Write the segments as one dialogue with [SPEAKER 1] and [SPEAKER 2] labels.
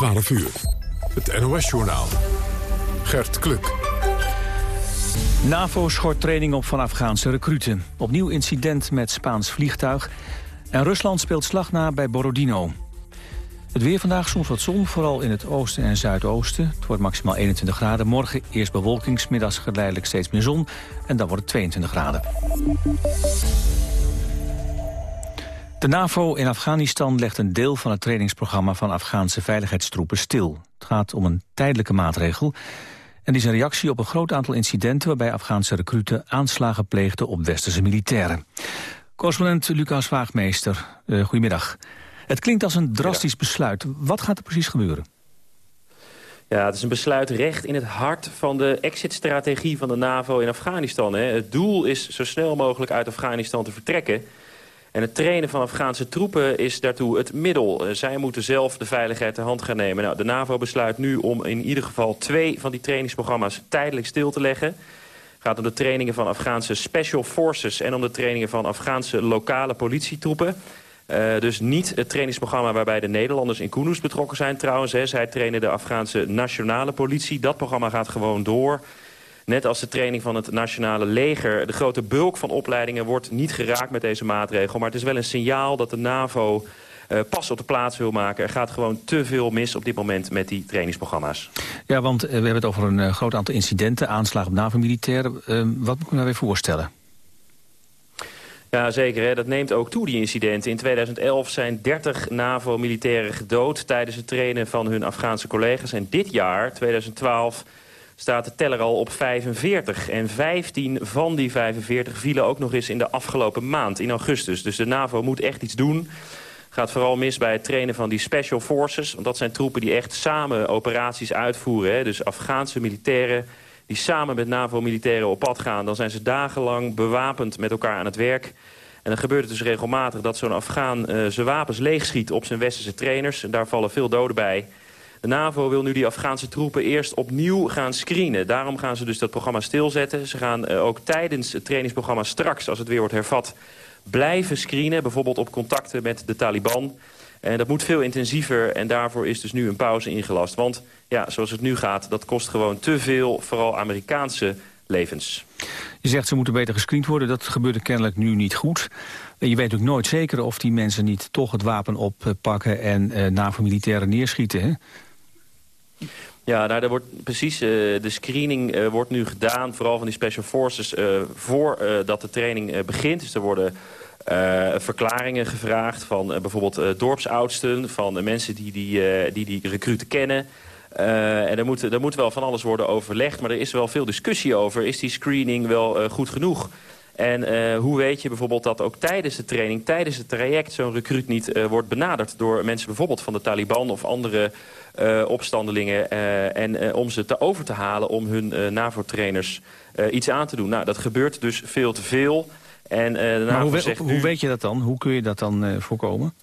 [SPEAKER 1] 12 uur. Het NOS-journaal. Gert Kluk.
[SPEAKER 2] NAVO schort training op van Afghaanse recruten. Opnieuw incident met Spaans vliegtuig. En Rusland speelt slag na bij Borodino. Het weer vandaag soms wat zon, vooral in het oosten en zuidoosten. Het wordt maximaal 21 graden. Morgen eerst bewolking, middags geleidelijk steeds meer zon. En dan wordt het 22 graden. De NAVO in Afghanistan legt een deel van het trainingsprogramma van Afghaanse veiligheidstroepen stil. Het gaat om een tijdelijke maatregel. En is een reactie op een groot aantal incidenten waarbij Afghaanse recruten aanslagen pleegden op westerse militairen. Correspondent Lucas Waagmeester, uh, goedemiddag. Het klinkt als een drastisch besluit. Wat gaat er precies gebeuren?
[SPEAKER 3] Ja, het is een besluit recht in het hart van de exit-strategie van de NAVO in Afghanistan. Hè. Het doel is zo snel mogelijk uit Afghanistan te vertrekken. En het trainen van Afghaanse troepen is daartoe het middel. Eh, zij moeten zelf de veiligheid ter hand gaan nemen. Nou, de NAVO besluit nu om in ieder geval twee van die trainingsprogramma's tijdelijk stil te leggen. Het gaat om de trainingen van Afghaanse Special Forces... en om de trainingen van Afghaanse lokale politietroepen. Uh, dus niet het trainingsprogramma waarbij de Nederlanders in Kunduz betrokken zijn trouwens. Hè. Zij trainen de Afghaanse nationale politie. Dat programma gaat gewoon door. Net als de training van het nationale leger. De grote bulk van opleidingen wordt niet geraakt met deze maatregel. Maar het is wel een signaal dat de NAVO uh, pas op de plaats wil maken. Er gaat gewoon te veel mis op dit moment met die trainingsprogramma's.
[SPEAKER 2] Ja, want uh, we hebben het over een uh, groot aantal incidenten, aanslagen op NAVO-militairen. wat moet ik me nou weer voorstellen?
[SPEAKER 3] Ja, zeker. Hè. Dat neemt ook toe, die incidenten. In 2011 zijn 30 NAVO-militairen gedood... tijdens het trainen van hun Afghaanse collega's. En dit jaar, 2012, staat de teller al op 45. En 15 van die 45 vielen ook nog eens in de afgelopen maand, in augustus. Dus de NAVO moet echt iets doen. Gaat vooral mis bij het trainen van die special forces. Want dat zijn troepen die echt samen operaties uitvoeren. Hè. Dus Afghaanse militairen die samen met NAVO-militairen op pad gaan... dan zijn ze dagenlang bewapend met elkaar aan het werk. En dan gebeurt het dus regelmatig dat zo'n Afghaan uh, zijn wapens leegschiet op zijn westerse trainers. En daar vallen veel doden bij. De NAVO wil nu die Afghaanse troepen eerst opnieuw gaan screenen. Daarom gaan ze dus dat programma stilzetten. Ze gaan uh, ook tijdens het trainingsprogramma straks, als het weer wordt hervat... blijven screenen, bijvoorbeeld op contacten met de Taliban... En dat moet veel intensiever en daarvoor is dus nu een pauze ingelast. Want ja, zoals het nu gaat, dat kost gewoon te veel, vooral Amerikaanse levens.
[SPEAKER 2] Je zegt ze moeten beter gescreend worden, dat gebeurt er kennelijk nu niet goed. Je weet ook nooit zeker of die mensen niet toch het wapen oppakken en uh, NAVO-militairen neerschieten, hè?
[SPEAKER 3] Ja, nou, er wordt precies, uh, de screening uh, wordt nu gedaan, vooral van die special forces, uh, voordat de training begint. Dus er worden verklaringen gevraagd van bijvoorbeeld dorpsoudsten... van mensen die die, die, die recruten kennen. en er moet, er moet wel van alles worden overlegd, maar er is wel veel discussie over. Is die screening wel goed genoeg? En hoe weet je bijvoorbeeld dat ook tijdens de training, tijdens het traject... zo'n recruit niet wordt benaderd door mensen bijvoorbeeld van de Taliban... of andere opstandelingen en om ze te over te halen om hun NAVO-trainers iets aan te doen. Nou, dat gebeurt dus veel te veel...
[SPEAKER 2] En, uh, maar hoe, hoe weet je dat dan? Hoe kun je dat dan uh, voorkomen?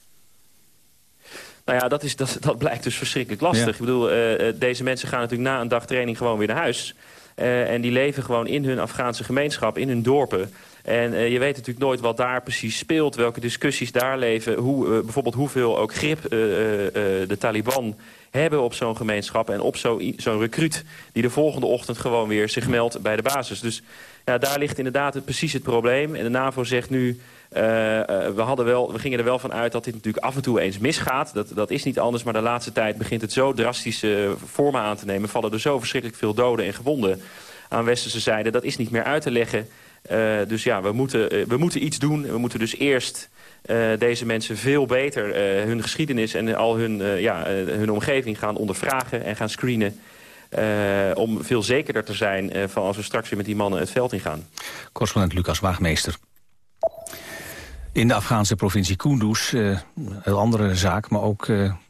[SPEAKER 3] Nou ja, dat, is, dat, dat blijkt dus verschrikkelijk lastig. Ik bedoel, uh, deze mensen gaan natuurlijk na een dag training gewoon weer naar huis. en die leven gewoon in hun Afghaanse gemeenschap, in hun dorpen. En je weet natuurlijk nooit wat daar precies speelt, welke discussies daar leven. Hoe, bijvoorbeeld hoeveel ook grip de Taliban hebben op zo'n gemeenschap... en op zo'n zo recruut die de volgende ochtend gewoon weer zich meldt bij de basis. Dus ja, daar ligt inderdaad het, precies het probleem. En de NAVO zegt nu, we, hadden wel, we gingen er wel van uit dat dit natuurlijk af en toe eens misgaat. Dat, dat is niet anders, maar de laatste tijd begint het zo drastische vormen aan te nemen. Vallen er zo verschrikkelijk veel doden en gewonden aan westerse zijde. Dat is niet meer uit te leggen. Uh, dus ja, we moeten, uh, we moeten iets doen. We moeten dus eerst deze mensen veel beter hun geschiedenis en al hun, ja, hun omgeving gaan ondervragen en gaan screenen. Om veel zekerder te zijn van als we straks weer met die mannen het veld ingaan.
[SPEAKER 2] Correspondent Lucas Waagmeester. In de Afghaanse provincie Kunduz, een andere zaak, maar ook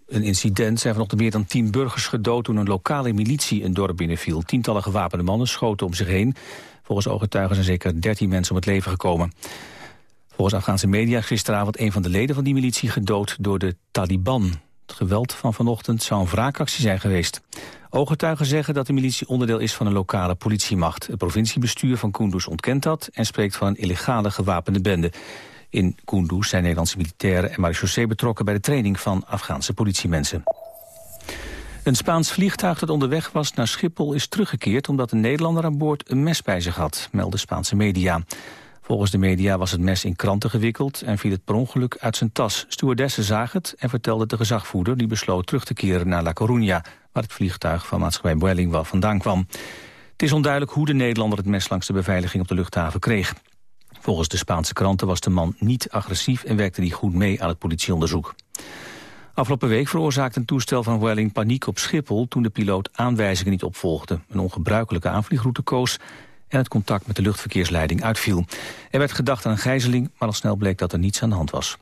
[SPEAKER 2] een incident... zijn vanochtend meer dan tien burgers gedood toen een lokale militie een dorp binnenviel. Tientallen gewapende mannen schoten om zich heen. Volgens ooggetuigen zijn zeker dertien mensen om het leven gekomen. Volgens Afghaanse media gisteravond een van de leden van die militie gedood door de Taliban. Het geweld van vanochtend zou een wraakactie zijn geweest. Ooggetuigen zeggen dat de militie onderdeel is van een lokale politiemacht. Het provinciebestuur van Kunduz ontkent dat en spreekt van een illegale gewapende bende. In Kunduz zijn Nederlandse militairen en marechaussee betrokken bij de training van Afghaanse politiemensen. Een Spaans vliegtuig dat onderweg was naar Schiphol is teruggekeerd... omdat een Nederlander aan boord een mes bij zich had, melden Spaanse media. Volgens de media was het mes in kranten gewikkeld... en viel het per ongeluk uit zijn tas. Stewardessen zagen het en vertelde de gezagvoerder... die besloot terug te keren naar La Coruña... waar het vliegtuig van maatschappij Boeing wel vandaan kwam. Het is onduidelijk hoe de Nederlander het mes langs de beveiliging op de luchthaven kreeg. Volgens de Spaanse kranten was de man niet agressief... en werkte hij goed mee aan het politieonderzoek. Afgelopen week veroorzaakte een toestel van Welling paniek op Schiphol... toen de piloot aanwijzingen niet opvolgde. Een ongebruikelijke aanvliegroute koos en het contact met de luchtverkeersleiding uitviel. Er werd gedacht aan een gijzeling, maar al snel bleek dat er niets aan de hand was.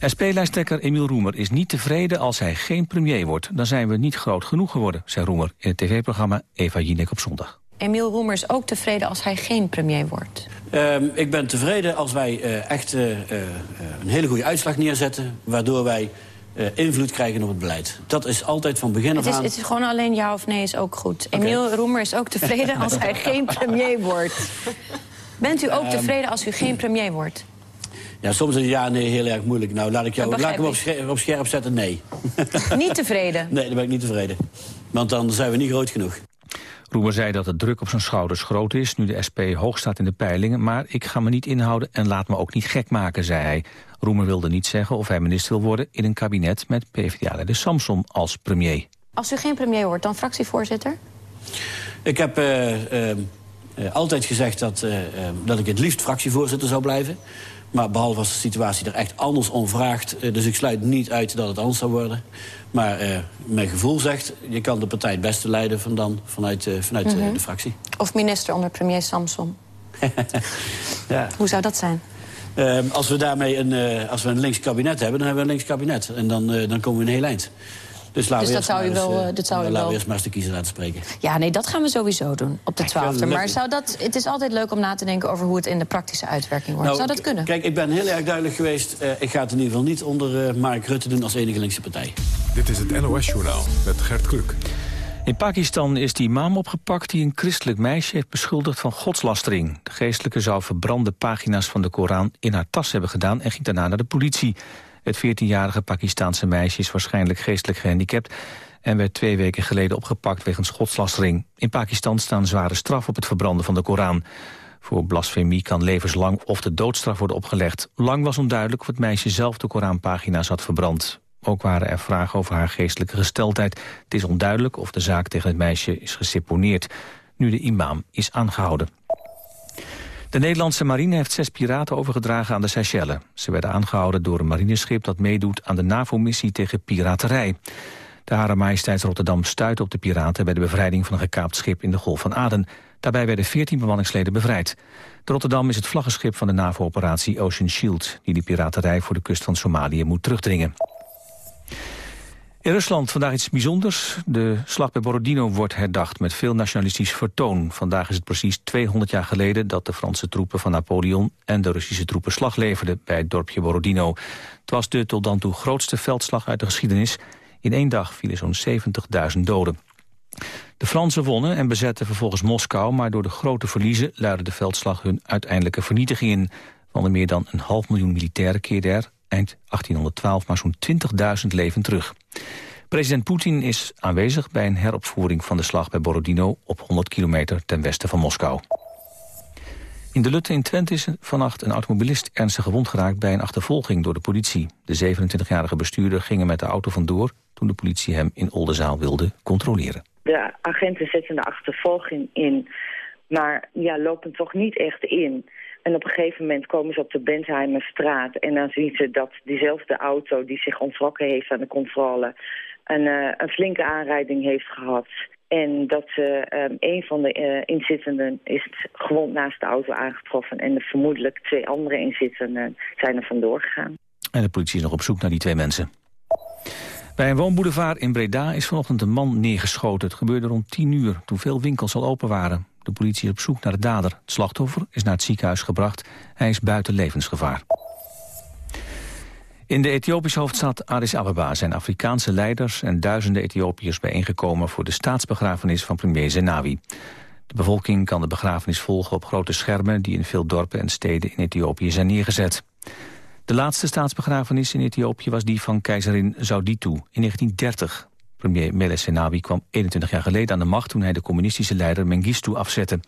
[SPEAKER 2] SP-lijsttrekker Emiel Roemer is niet tevreden als hij geen premier wordt. Dan zijn we niet groot genoeg geworden, zei Roemer in het tv-programma Eva Jinek op zondag.
[SPEAKER 4] Emiel Roemer is ook tevreden als hij geen premier wordt.
[SPEAKER 5] Uh, ik ben tevreden als wij uh, echt uh, een hele goede uitslag neerzetten... waardoor wij invloed krijgen op het beleid. Dat is altijd van begin af aan...
[SPEAKER 4] Het is gewoon alleen ja of nee is ook goed. Okay. Emiel Roemer is ook tevreden als hij geen premier wordt. Bent u ook ehm, tevreden als u geen premier wordt?
[SPEAKER 5] Ja, soms is ja nee heel erg moeilijk. Nou, laat ik, jou, laat ik hem op scherp, op scherp zetten, nee.
[SPEAKER 4] Niet tevreden?
[SPEAKER 5] Nee, dan ben ik niet tevreden. Want dan zijn we niet groot genoeg.
[SPEAKER 2] Roemer zei dat de druk op zijn schouders groot is... nu de SP hoog staat in de peilingen. Maar ik ga me niet inhouden en laat me ook niet gek maken, zei hij. Roemer wilde niet zeggen of hij minister wil worden... in een kabinet met PvdA-leider Samson als premier.
[SPEAKER 4] Als u geen premier wordt, dan fractievoorzitter?
[SPEAKER 5] Ik heb uh, uh, altijd gezegd dat, uh, dat ik het liefst fractievoorzitter zou blijven. Maar behalve als de situatie er echt anders om vraagt... dus ik sluit niet uit dat het anders zou worden. Maar uh, mijn gevoel zegt, je kan de partij het beste leiden van dan, vanuit, uh, vanuit mm -hmm. de fractie.
[SPEAKER 4] Of minister onder premier Samson. ja. Hoe zou dat zijn?
[SPEAKER 5] Uh, als we daarmee een, als we een links kabinet hebben, dan hebben we een links kabinet. En dan, dan komen we een heel eind. Dus, laten dus
[SPEAKER 4] dat zou u wel... Eens, dat zou
[SPEAKER 5] laten
[SPEAKER 4] wel...
[SPEAKER 5] we eerst maar eens de kiezer laten spreken.
[SPEAKER 4] Ja, nee, dat gaan we sowieso doen op de 12e. Maar zou dat, het is altijd leuk om na te denken over hoe het in de praktische uitwerking wordt. Nou, zou dat kunnen?
[SPEAKER 5] Kijk, ik ben heel erg duidelijk geweest. Uh, ik ga het in ieder geval niet onder uh, Mark Rutte doen als enige linkse partij.
[SPEAKER 1] Dit is het NOS-journaal met Gert Kluk.
[SPEAKER 2] In Pakistan is die imam opgepakt die een christelijk meisje heeft beschuldigd van godslastering. De geestelijke zou verbrande pagina's van de Koran in haar tas hebben gedaan en ging daarna naar de politie. Het 14-jarige Pakistaanse meisje is waarschijnlijk geestelijk gehandicapt en werd twee weken geleden opgepakt wegens godslastering. In Pakistan staan zware straf op het verbranden van de Koran. Voor blasfemie kan levenslang of de doodstraf worden opgelegd. Lang was onduidelijk of het meisje zelf de Koranpagina's had verbrand. Ook waren er vragen over haar geestelijke gesteldheid. Het is onduidelijk of de zaak tegen het meisje is geseponeerd... nu de imam is aangehouden. De Nederlandse marine heeft zes piraten overgedragen aan de Seychelles. Ze werden aangehouden door een marineschip dat meedoet aan de NAVO-missie tegen piraterij. De Hare Majesteit Rotterdam stuitte op de piraten bij de bevrijding van een gekaapt schip in de Golf van Aden. Daarbij werden 14 bemanningsleden bevrijd. De Rotterdam is het vlaggenschip van de NAVO-operatie Ocean Shield... die de piraterij voor de kust van Somalië moet terugdringen. In Rusland vandaag iets bijzonders. De slag bij Borodino wordt herdacht met veel nationalistisch vertoon. Vandaag is het precies 200 jaar geleden dat de Franse troepen van Napoleon... en de Russische troepen slag leverden bij het dorpje Borodino. Het was de tot dan toe grootste veldslag uit de geschiedenis. In één dag vielen zo'n 70.000 doden. De Fransen wonnen en bezetten vervolgens Moskou... maar door de grote verliezen luidde de veldslag hun uiteindelijke vernietiging in. Van de meer dan een half miljoen militairen keerden er eind 1812 maar zo'n 20.000 leven terug. President Poetin is aanwezig bij een heropvoering van de slag bij Borodino... op 100 kilometer ten westen van Moskou. In de Lutte in Twente is vannacht een automobilist ernstig gewond geraakt... bij een achtervolging door de politie. De 27-jarige bestuurder ging er met de auto vandoor... toen de politie hem in Oldenzaal wilde controleren.
[SPEAKER 6] De agenten zetten de achtervolging in, maar ja, lopen toch niet echt in... En op een gegeven moment komen ze op de Bentheimerstraat... en dan zien ze dat diezelfde auto die zich ontrokken heeft aan de controle... een, uh, een flinke aanrijding heeft gehad. En dat uh, een van de uh, inzittenden is gewond naast de auto aangetroffen... en de vermoedelijk twee andere inzittenden zijn er vandoor gegaan.
[SPEAKER 2] En de politie is nog op zoek naar die twee mensen. Bij een woonboulevard in Breda is vanochtend een man neergeschoten. Het gebeurde rond 10 uur, toen veel winkels al open waren. De politie is op zoek naar de dader. Het slachtoffer is naar het ziekenhuis gebracht. Hij is buiten levensgevaar. In de Ethiopische hoofdstad Addis Ababa zijn Afrikaanse leiders en duizenden Ethiopiërs bijeengekomen voor de staatsbegrafenis van premier Zenawi. De bevolking kan de begrafenis volgen op grote schermen die in veel dorpen en steden in Ethiopië zijn neergezet. De laatste staatsbegrafenis in Ethiopië was die van keizerin Zauditu in 1930. Premier Meles Zenawi kwam 21 jaar geleden aan de macht... toen hij de communistische leider Mengistu afzette.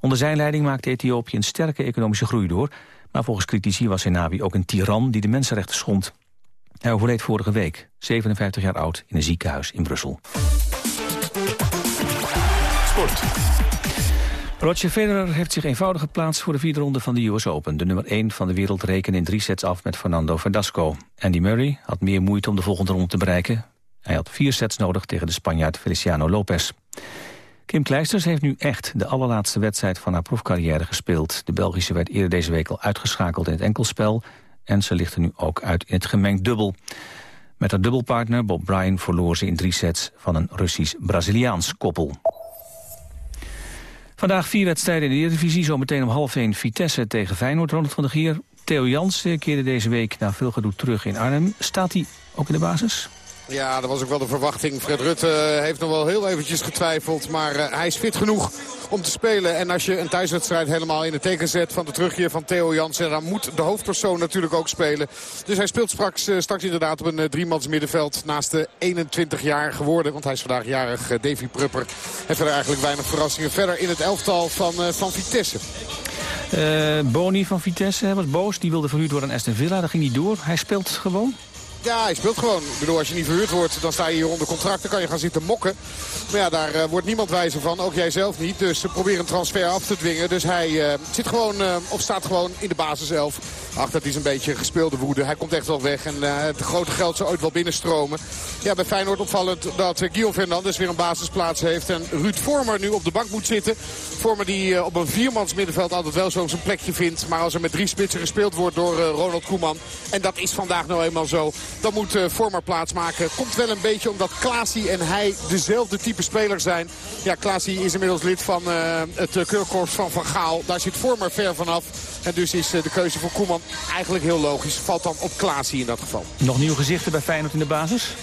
[SPEAKER 2] Onder zijn leiding maakte Ethiopië een sterke economische groei door... maar volgens critici was Zenawi ook een tiran die de mensenrechten schond. Hij overleed vorige week, 57 jaar oud, in een ziekenhuis in Brussel.
[SPEAKER 1] Sport.
[SPEAKER 2] Roger Federer heeft zich eenvoudig geplaatst voor de vierde ronde van de US Open. De nummer 1 van de wereld rekende in drie sets af met Fernando Verdasco. Andy Murray had meer moeite om de volgende ronde te bereiken. Hij had vier sets nodig tegen de Spanjaard Feliciano Lopez. Kim Kleisters heeft nu echt de allerlaatste wedstrijd van haar profcarrière gespeeld. De Belgische werd eerder deze week al uitgeschakeld in het enkelspel... en ze ligt er nu ook uit in het gemengd dubbel. Met haar dubbelpartner Bob Bryan verloor ze in drie sets van een Russisch-Braziliaans koppel. Vandaag vier wedstrijden in de Eredivisie. Zometeen om half 1 Vitesse tegen Feyenoord. Ronald van der Gier. Theo Jans keerde deze week na veel gedoe terug in Arnhem. Staat hij ook in de basis?
[SPEAKER 7] Ja, dat was ook wel de verwachting. Fred Rutte heeft nog wel heel eventjes getwijfeld. Maar uh, hij is fit genoeg om te spelen. En als je een thuiswedstrijd helemaal in het teken zet van de terugkeer van Theo Jansen... dan moet de hoofdpersoon natuurlijk ook spelen. Dus hij speelt straks, uh, straks inderdaad op een driemans middenveld naast de 21 jaar geworden. Want hij is vandaag jarig, Davy Prupper. En verder eigenlijk weinig verrassingen. Verder in het elftal van, van Vitesse.
[SPEAKER 2] Boni van Vitesse was boos. Die wilde verhuurd worden aan Aston Villa. Dat ging niet door. Hij speelt gewoon.
[SPEAKER 7] Ja, hij speelt gewoon. Ik bedoel, als je niet verhuurd wordt, dan sta je hier onder contract. Dan kan je gaan zitten mokken. Maar ja, daar uh, wordt niemand wijzer van. Ook jij zelf niet. Dus ze proberen een transfer af te dwingen. Dus hij uh, zit gewoon, uh, of staat gewoon in de basis zelf. Ach, dat is een beetje gespeelde woede. Hij komt echt wel weg. En het grote geld zou ooit wel binnenstromen. Ja, bij Feyenoord opvallend dat Guillaume Fernandes weer een basisplaats heeft. En Ruud Vormer nu op de bank moet zitten. Vormer die op een viermans middenveld altijd wel zo zijn plekje vindt. Maar als er met drie spitsen gespeeld wordt door Ronald Koeman. En dat is vandaag nou eenmaal zo. Dan moet uh, Vormer plaatsmaken. Komt wel een beetje omdat Klaasie en hij dezelfde type speler zijn. Ja, Klaasie is inmiddels lid van uh, het uh, keurkorps van Van Gaal. Daar zit Vormer ver vanaf. En dus is de keuze voor Koeman eigenlijk heel logisch. Valt dan op Klaasie in dat geval.
[SPEAKER 2] Nog nieuwe gezichten bij Feyenoord in de basis?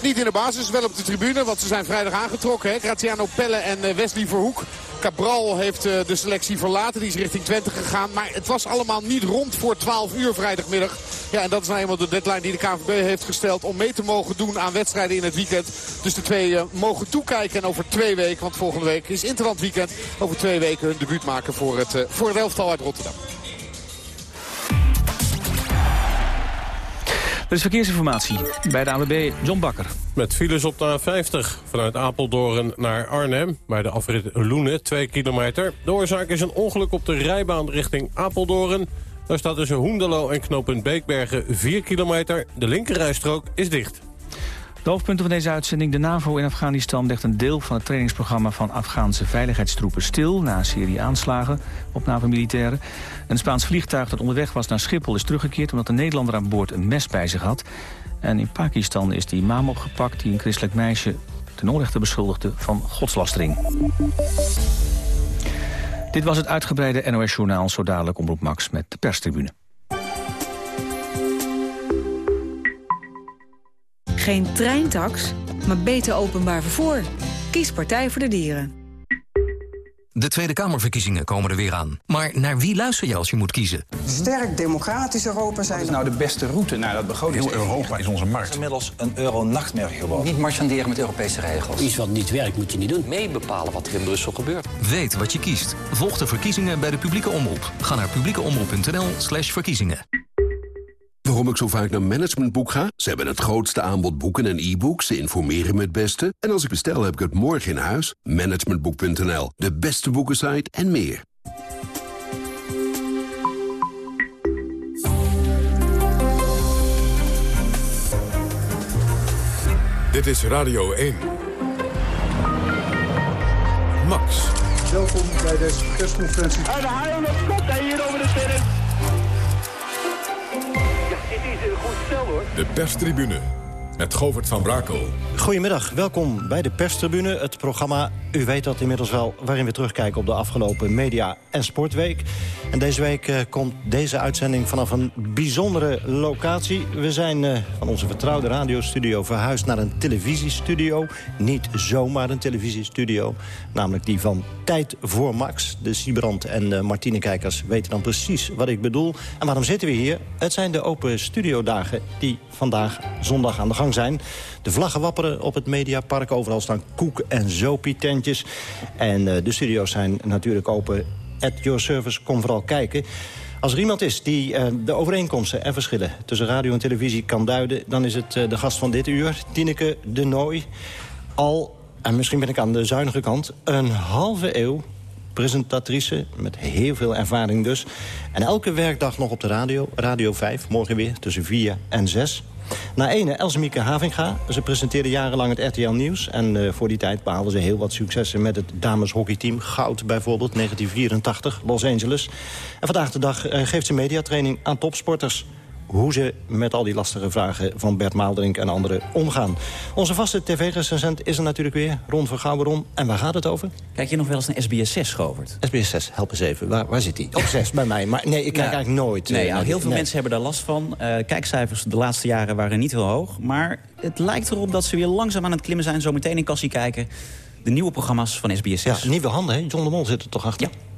[SPEAKER 7] Niet in de basis, wel op de tribune. Want ze zijn vrijdag aangetrokken. Hè? Graziano Pelle en Wesley Verhoek. Cabral heeft de selectie verlaten. Die is richting Twente gegaan. Maar het was allemaal niet rond voor 12 uur vrijdagmiddag. Ja, en dat is nou eenmaal de deadline die de KNVB heeft gesteld... om mee te mogen doen aan wedstrijden in het weekend. Dus de twee uh, mogen toekijken. En over twee weken, want volgende week is Interland weekend... over twee weken hun debuut maken voor het, uh, voor het elftal uit Rotterdam.
[SPEAKER 2] Er is verkeersinformatie bij de AWB John Bakker.
[SPEAKER 8] Met files op de A50 vanuit Apeldoorn naar Arnhem... bij de afrit Loenen, 2 kilometer. De oorzaak is een ongeluk op de rijbaan richting Apeldoorn. Daar staat tussen Hoendelo en knooppunt Beekbergen 4 kilometer. De linkerrijstrook is dicht.
[SPEAKER 2] De hoofdpunten van deze uitzending. De NAVO in Afghanistan legt een deel van het trainingsprogramma van Afghaanse veiligheidstroepen stil... na een serie aanslagen op NAVO-militairen. Een Spaans vliegtuig dat onderweg was naar Schiphol is teruggekeerd... omdat de Nederlander aan boord een mes bij zich had. En in Pakistan is de imam opgepakt die een christelijk meisje ten onrechte beschuldigde van godslastering. Dit was het uitgebreide NOS-journaal, zo dadelijk Omroep Max met de perstribune.
[SPEAKER 9] Geen treintax, maar beter openbaar vervoer. Kies Partij voor de Dieren.
[SPEAKER 10] De Tweede Kamerverkiezingen komen er weer aan. Maar naar wie luister je als je moet kiezen?
[SPEAKER 11] Sterk democratisch Europa zijn.
[SPEAKER 12] Wat is nou de beste route naar dat begroting?
[SPEAKER 13] Heel Europa is onze markt.
[SPEAKER 14] Het is inmiddels een euro-nachtmerrie geworden.
[SPEAKER 15] Niet marchanderen met Europese regels.
[SPEAKER 16] Iets wat niet werkt moet je niet doen.
[SPEAKER 15] Mee bepalen wat er in Brussel gebeurt.
[SPEAKER 10] Weet wat je kiest. Volg de verkiezingen bij de publieke omroep. Ga naar publiekeomroep.nl slash verkiezingen.
[SPEAKER 17] Waarom ik zo vaak naar Managementboek ga? Ze hebben het grootste aanbod boeken en e-books. Ze informeren me het beste. En als ik bestel, heb ik het morgen in huis. Managementboek.nl, de beste boekensite en meer.
[SPEAKER 1] Dit is Radio 1. Max.
[SPEAKER 18] Welkom bij deze persconferentie.
[SPEAKER 19] En de haal komt hij hier over de sterren. Dit is een goed stel hoor.
[SPEAKER 1] De perstribune met Govert van Brakel.
[SPEAKER 20] Goedemiddag, welkom bij de perstribune. Het programma, u weet dat inmiddels wel... waarin we terugkijken op de afgelopen media- en sportweek. En deze week uh, komt deze uitzending vanaf een bijzondere locatie. We zijn uh, van onze vertrouwde radiostudio verhuisd naar een televisiestudio. Niet zomaar een televisiestudio. Namelijk die van Tijd voor Max. De Siebrand en uh, Martine Kijkers weten dan precies wat ik bedoel. En waarom zitten we hier? Het zijn de open studiodagen die vandaag zondag aan de gang zijn. De vlaggen wapperen op het Mediapark. Overal staan koek- en zopie-tentjes. En eh, de studio's zijn natuurlijk open. At your service, kom vooral kijken. Als er iemand is die uh, de overeenkomsten en verschillen... tussen radio en televisie kan duiden... dan is het uh, de gast van dit uur, Tineke de Nooi. Al, en misschien ben ik aan de zuinige kant... een halve eeuw presentatrice met heel veel ervaring dus. En elke werkdag nog op de radio, Radio 5, morgen weer tussen 4 en 6. Na ene Elsemieke Havinga. Ze presenteerde jarenlang het RTL Nieuws. En uh, voor die tijd behaalde ze heel wat successen met het dameshockeyteam. Goud bijvoorbeeld, 1984, Los Angeles. En vandaag de dag uh, geeft ze mediatraining aan topsporters hoe ze met al die lastige vragen van Bert Maalderink en anderen omgaan. Onze vaste tv-recensent is er natuurlijk weer, Ron van Gouweron. En waar gaat het over?
[SPEAKER 13] Kijk je nog wel eens naar SBS 6, Govert?
[SPEAKER 20] SBS 6, help eens even. Waar, waar zit hij? Op 6 bij mij. Maar nee, ik kijk eigenlijk nooit.
[SPEAKER 13] Nee, nou, heel veel nee. mensen hebben daar last van. Uh, kijkcijfers de laatste jaren waren niet heel hoog. Maar het lijkt erop dat ze weer langzaam aan het klimmen zijn. Zo meteen in kassie kijken. De nieuwe programma's van SBS 6.
[SPEAKER 20] Ja, nieuwe handen, hè? John de Mol zit er toch achter?
[SPEAKER 13] Ja.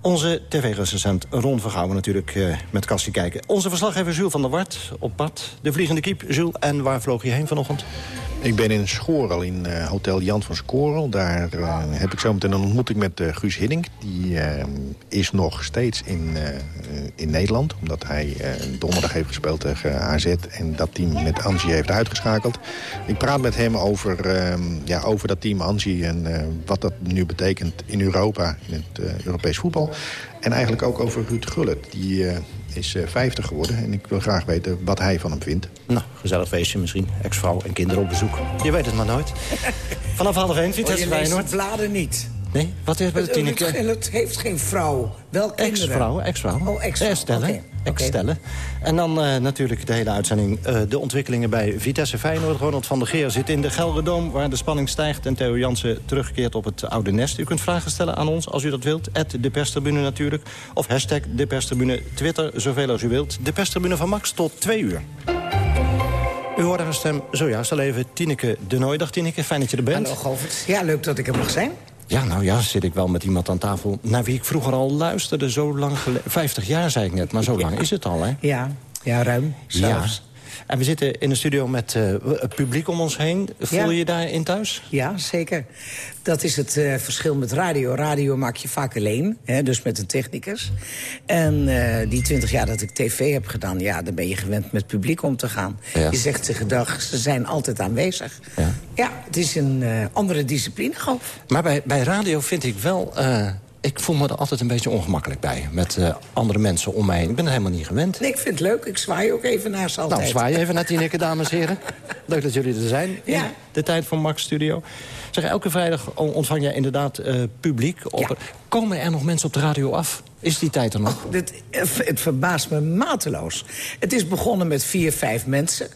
[SPEAKER 20] Onze tv-recensent Ron Vergouwen natuurlijk uh, met kassie kijken. Onze verslaggever Jules van der Wart op pad. De vliegende kiep, Jules. En waar vloog je heen vanochtend?
[SPEAKER 16] Ik ben in Schorel, in uh, Hotel Jan van Skorel. Daar uh, heb ik zo meteen een ontmoeting met Guus Hiddink. Die is nog steeds in, in Nederland. Omdat hij donderdag heeft gespeeld tegen AZ. En dat team met Angie heeft uitgeschakeld. Ik praat met hem over, ja, over dat team Angie. En wat dat nu betekent in Europa, in het Europees voetbal. En eigenlijk ook over Ruud Gullit. Die is uh, 50 geworden. En ik wil graag weten wat hij van hem vindt.
[SPEAKER 20] Nou, gezellig feestje misschien. Ex-vrouw en kinderen op bezoek. Je weet het maar nooit. Vanaf half één, Vitesse Feyenoord.
[SPEAKER 21] Vladen niet.
[SPEAKER 20] Nee, wat is het
[SPEAKER 21] Tineke? Het heeft geen vrouw, wel kinderen.
[SPEAKER 20] Ex-vrouw, ex-vrouw.
[SPEAKER 21] Oh, ex-vrouw,
[SPEAKER 20] Stellen.
[SPEAKER 21] okay.
[SPEAKER 20] Ex-stellen. En dan uh, natuurlijk de hele uitzending uh, de ontwikkelingen bij Vitesse Feyenoord. Ronald van der Geer zit in de Gelderdoom waar de spanning stijgt... en Theo Jansen terugkeert op het oude nest. U kunt vragen stellen aan ons als u dat wilt. At de perstribune natuurlijk. Of hashtag de perstribune. Twitter, zoveel als u wilt. De perstribune van Max tot twee uur. U hoorde haar stem zojuist al even. Tineke de Nooi. Dag Tineke, fijn dat je er bent.
[SPEAKER 21] Hallo Govert. Ja, leuk dat ik er mag zijn.
[SPEAKER 20] Ja, nou ja, zit ik wel met iemand aan tafel... naar wie ik vroeger al luisterde, zo lang geleden. 50 jaar zei ik net, maar zo lang ja. is het al, hè?
[SPEAKER 21] Ja, ja ruim zelfs.
[SPEAKER 20] En we zitten in de studio met uh, het publiek om ons heen. Voel je je daarin thuis?
[SPEAKER 21] Ja, zeker. Dat is het uh, verschil met radio. Radio maak je vaak alleen, hè, dus met een technicus. En uh, die twintig jaar dat ik tv heb gedaan... ja, dan ben je gewend met publiek om te gaan. Ja. Je zegt ze gedag, ze zijn altijd aanwezig. Ja, ja het is een andere discipline, geloof
[SPEAKER 20] Maar bij, bij radio vind ik wel ik voel me er altijd een beetje ongemakkelijk bij. Met uh, andere mensen om mij heen. Ik ben er helemaal niet gewend.
[SPEAKER 21] Nee, ik vind het leuk. Ik zwaai ook even naar ze altijd.
[SPEAKER 20] Nou, zwaai even naar Tineke, dames en heren. Leuk dat jullie er zijn.
[SPEAKER 21] Ja.
[SPEAKER 20] In de tijd van Max Studio. Zeg, elke vrijdag ontvang jij inderdaad uh, publiek. Op ja. Komen er nog mensen op de radio af? Is die tijd er nog?
[SPEAKER 21] Oh, dit, het verbaast me mateloos. Het is begonnen met vier, vijf mensen.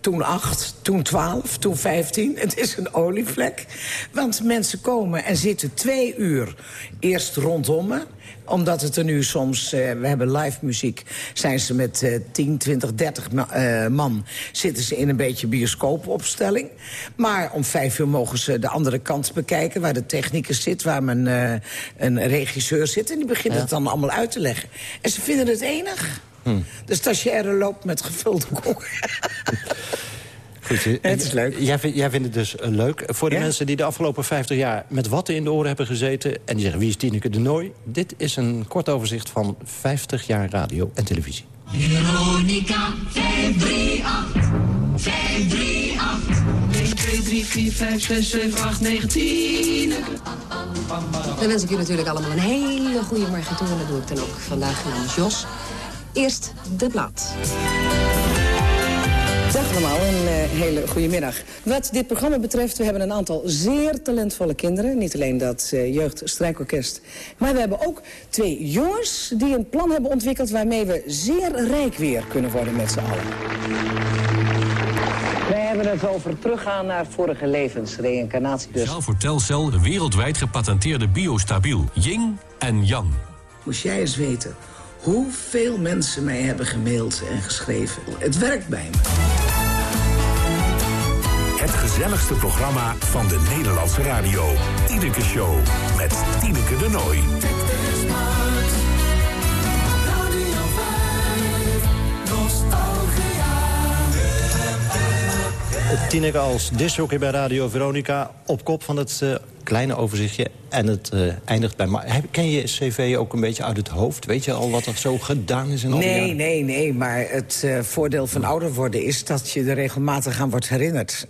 [SPEAKER 21] Toen acht, toen twaalf, toen vijftien. Het is een olievlek. Want mensen komen en zitten twee uur eerst rondom me omdat het er nu soms, uh, we hebben live muziek... zijn ze met uh, 10, 20, 30 ma uh, man... zitten ze in een beetje bioscoopopstelling. Maar om vijf uur mogen ze de andere kant bekijken... waar de technicus zit, waar men, uh, een regisseur zit... en die begint ja. het dan allemaal uit te leggen. En ze vinden het enig. Hm. De stagiaire loopt met gevulde koek.
[SPEAKER 20] Goed, je,
[SPEAKER 21] het is leuk.
[SPEAKER 20] Jij, vind, jij vindt het dus uh, leuk. Voor de
[SPEAKER 21] Ja?
[SPEAKER 20] mensen die de afgelopen 50 jaar met watten in de oren hebben gezeten... en die zeggen, wie is Tineke de Nooi? Dit is een kort overzicht van 50 jaar radio en televisie.
[SPEAKER 22] Veronica 538 538 1, 2, 3, 4, 5, 6, 7, 8, 9, 10
[SPEAKER 23] Dan wens ik u natuurlijk allemaal een hele goede morgen toe. En dat doe ik dan ook vandaag namens Jos. Eerst de blad.
[SPEAKER 21] Dag allemaal, een uh, hele goede middag. Wat dit programma betreft, we hebben een aantal zeer talentvolle kinderen. Niet alleen dat uh, jeugdstrijkorkest. Maar we hebben ook twee jongens die een plan hebben ontwikkeld... waarmee we zeer rijk weer kunnen worden met z'n allen. Wij hebben het over teruggaan naar vorige levens, reïncarnatie dus.
[SPEAKER 24] Voor Telcel wereldwijd gepatenteerde biostabiel. Ying en Yang.
[SPEAKER 21] Moest jij eens weten hoeveel mensen mij hebben gemaild en geschreven. Het werkt bij me.
[SPEAKER 25] Het gezelligste programma van de Nederlandse radio. Tineke Show met Tineke de Nooi.
[SPEAKER 20] Tineke als disjockey bij Radio Veronica. Op kop van het uh, kleine overzichtje. En het uh, eindigt bij... Maar ken je cv ook een beetje uit het hoofd? Weet je al wat er zo gedaan is in al
[SPEAKER 21] Nee, nee, nee. Maar het uh, voordeel van ouder worden is dat je er regelmatig aan wordt herinnerd.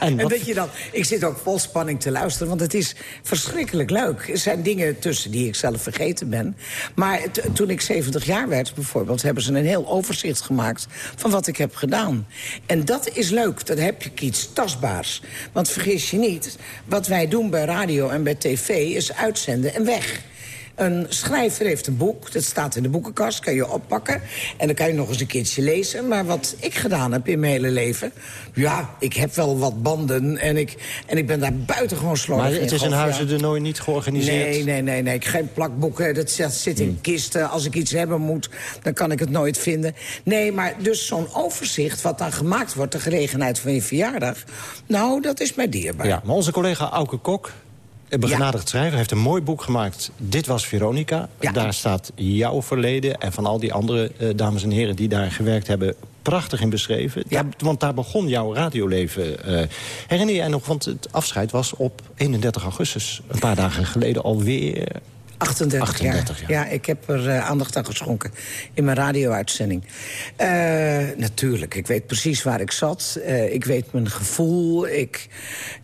[SPEAKER 21] en, en dat je dan... Ik zit ook vol spanning te luisteren, want het is verschrikkelijk leuk. Er zijn dingen tussen die ik zelf vergeten ben. Maar toen ik 70 jaar werd, bijvoorbeeld... hebben ze een heel overzicht gemaakt van wat ik heb gedaan. En dat is leuk. Dan heb je iets tastbaars. Want vergis je niet, wat wij doen bij radio en bij tv is uitzenden en weg. Een schrijver heeft een boek, dat staat in de boekenkast, kan je oppakken. En dan kan je nog eens een keertje lezen. Maar wat ik gedaan heb in mijn hele leven... ja, ik heb wel wat banden en ik, en ik ben daar buitengewoon slordig
[SPEAKER 20] Maar het is in Huizen de Nooi niet georganiseerd?
[SPEAKER 21] Nee, nee, nee, nee. Geen plakboeken, dat zit in hmm. kisten. Als ik iets hebben moet, dan kan ik het nooit vinden. Nee, maar dus zo'n overzicht wat dan gemaakt wordt... de gelegenheid van je verjaardag, nou, dat is mij dierbaar.
[SPEAKER 20] Ja, maar onze collega Auke Kok begenadigd ja. schrijver, heeft een mooi boek gemaakt. Dit was Veronica. Ja. Daar staat jouw verleden en van al die andere uh, dames en heren... die daar gewerkt hebben, prachtig in beschreven. Ja. Daar, want daar begon jouw radioleven. Uh, herinner je je nog, want het afscheid was op 31 augustus. Een paar dagen geleden alweer...
[SPEAKER 21] 38, 38 jaar. Ja. ik heb er uh, aandacht aan geschonken in mijn radio-uitzending. Uh, natuurlijk, ik weet precies waar ik zat. Uh, ik weet mijn gevoel. Ik,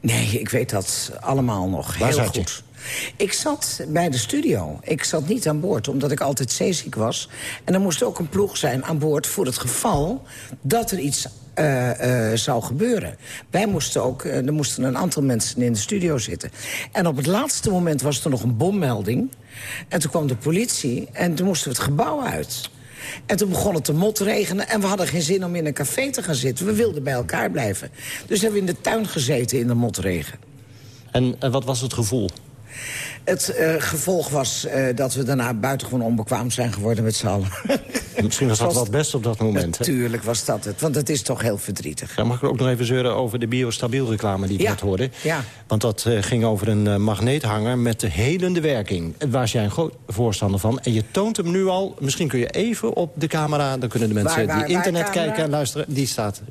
[SPEAKER 21] nee, ik weet dat allemaal nog
[SPEAKER 20] waar
[SPEAKER 21] heel
[SPEAKER 20] zat
[SPEAKER 21] goed. Je? Ik zat bij de studio. Ik zat niet aan boord, omdat ik altijd zeeziek was. En er moest ook een ploeg zijn aan boord voor het geval dat er iets uh, uh, zou gebeuren. Wij moesten ook, uh, er moesten een aantal mensen in de studio zitten. En op het laatste moment was er nog een bommelding. En toen kwam de politie en toen moesten we het gebouw uit. En toen begon het te motregenen en we hadden geen zin om in een café te gaan zitten. We wilden bij elkaar blijven. Dus hebben we in de tuin gezeten in de motregen.
[SPEAKER 20] En wat was het gevoel?
[SPEAKER 21] Het uh, gevolg was uh, dat we daarna buitengewoon onbekwaam zijn geworden met z'n allen.
[SPEAKER 20] Misschien was dat wel het best op dat moment.
[SPEAKER 21] Natuurlijk was dat het, want het is toch heel verdrietig.
[SPEAKER 20] Ja, mag ik ook nog even zeuren over de biostabiel reclame die ik
[SPEAKER 21] ja.
[SPEAKER 20] net hoorde?
[SPEAKER 21] Ja.
[SPEAKER 20] Want dat uh, ging over een magneethanger met de helende werking. Was jij een groot voorstander van. En je toont hem nu al. Misschien kun je even op de camera... dan kunnen de mensen
[SPEAKER 21] waar, waar,
[SPEAKER 20] die internet
[SPEAKER 21] waar,
[SPEAKER 20] kijken en luisteren. Die staat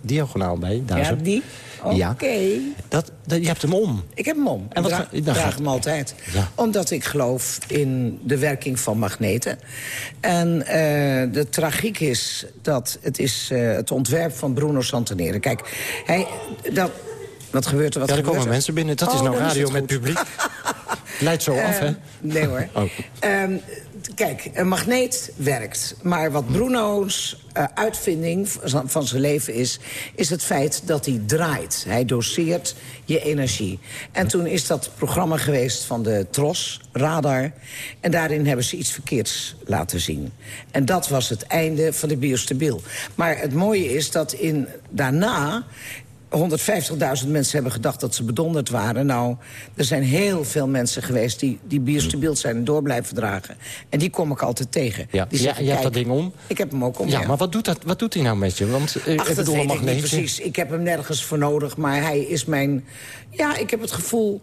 [SPEAKER 20] diagonaal bij. Daar
[SPEAKER 21] ja,
[SPEAKER 20] zo.
[SPEAKER 21] die? Oké.
[SPEAKER 20] Dat, dat, je hebt hem om.
[SPEAKER 21] Ik heb hem om.
[SPEAKER 20] En wat
[SPEAKER 21] ik draag
[SPEAKER 20] gaat...
[SPEAKER 21] hem altijd.
[SPEAKER 20] Ja.
[SPEAKER 21] Omdat ik geloof in de werking van magneten. En uh, de tragiek is dat het is uh, het ontwerp van Bruno Santanere. Kijk, hij... Dat, wat gebeurt er? Wat
[SPEAKER 20] ja, er komen
[SPEAKER 21] er?
[SPEAKER 20] mensen binnen. Dat
[SPEAKER 21] oh,
[SPEAKER 20] is nou
[SPEAKER 21] dan
[SPEAKER 20] radio
[SPEAKER 21] is
[SPEAKER 20] met publiek. Leidt zo af, hè?
[SPEAKER 21] Uh, nee hoor.
[SPEAKER 20] Oh.
[SPEAKER 21] Um, kijk, een magneet werkt. Maar wat Bruno's uh, uitvinding van, van zijn leven is... is het feit dat hij draait. Hij doseert je energie. En toen is dat programma geweest van de TROS, Radar. En daarin hebben ze iets verkeerds laten zien. En dat was het einde van de biostabiel. Maar het mooie is dat in, daarna 150.000 mensen hebben gedacht dat ze bedonderd waren. Nou, er zijn heel veel mensen geweest die, die biostabiel zijn en door blijven dragen. En die kom ik altijd tegen.
[SPEAKER 20] Ja,
[SPEAKER 21] die
[SPEAKER 20] ja
[SPEAKER 21] zeggen,
[SPEAKER 20] je hebt dat ding om.
[SPEAKER 21] Ik heb hem ook om,
[SPEAKER 20] Ja,
[SPEAKER 21] ja.
[SPEAKER 20] maar wat doet, dat, wat doet hij nou met je? Want uh,
[SPEAKER 21] Ach,
[SPEAKER 20] ik
[SPEAKER 21] dat weet ik niet precies. Ik heb hem nergens voor nodig, maar hij is mijn... Ja, ik heb het gevoel...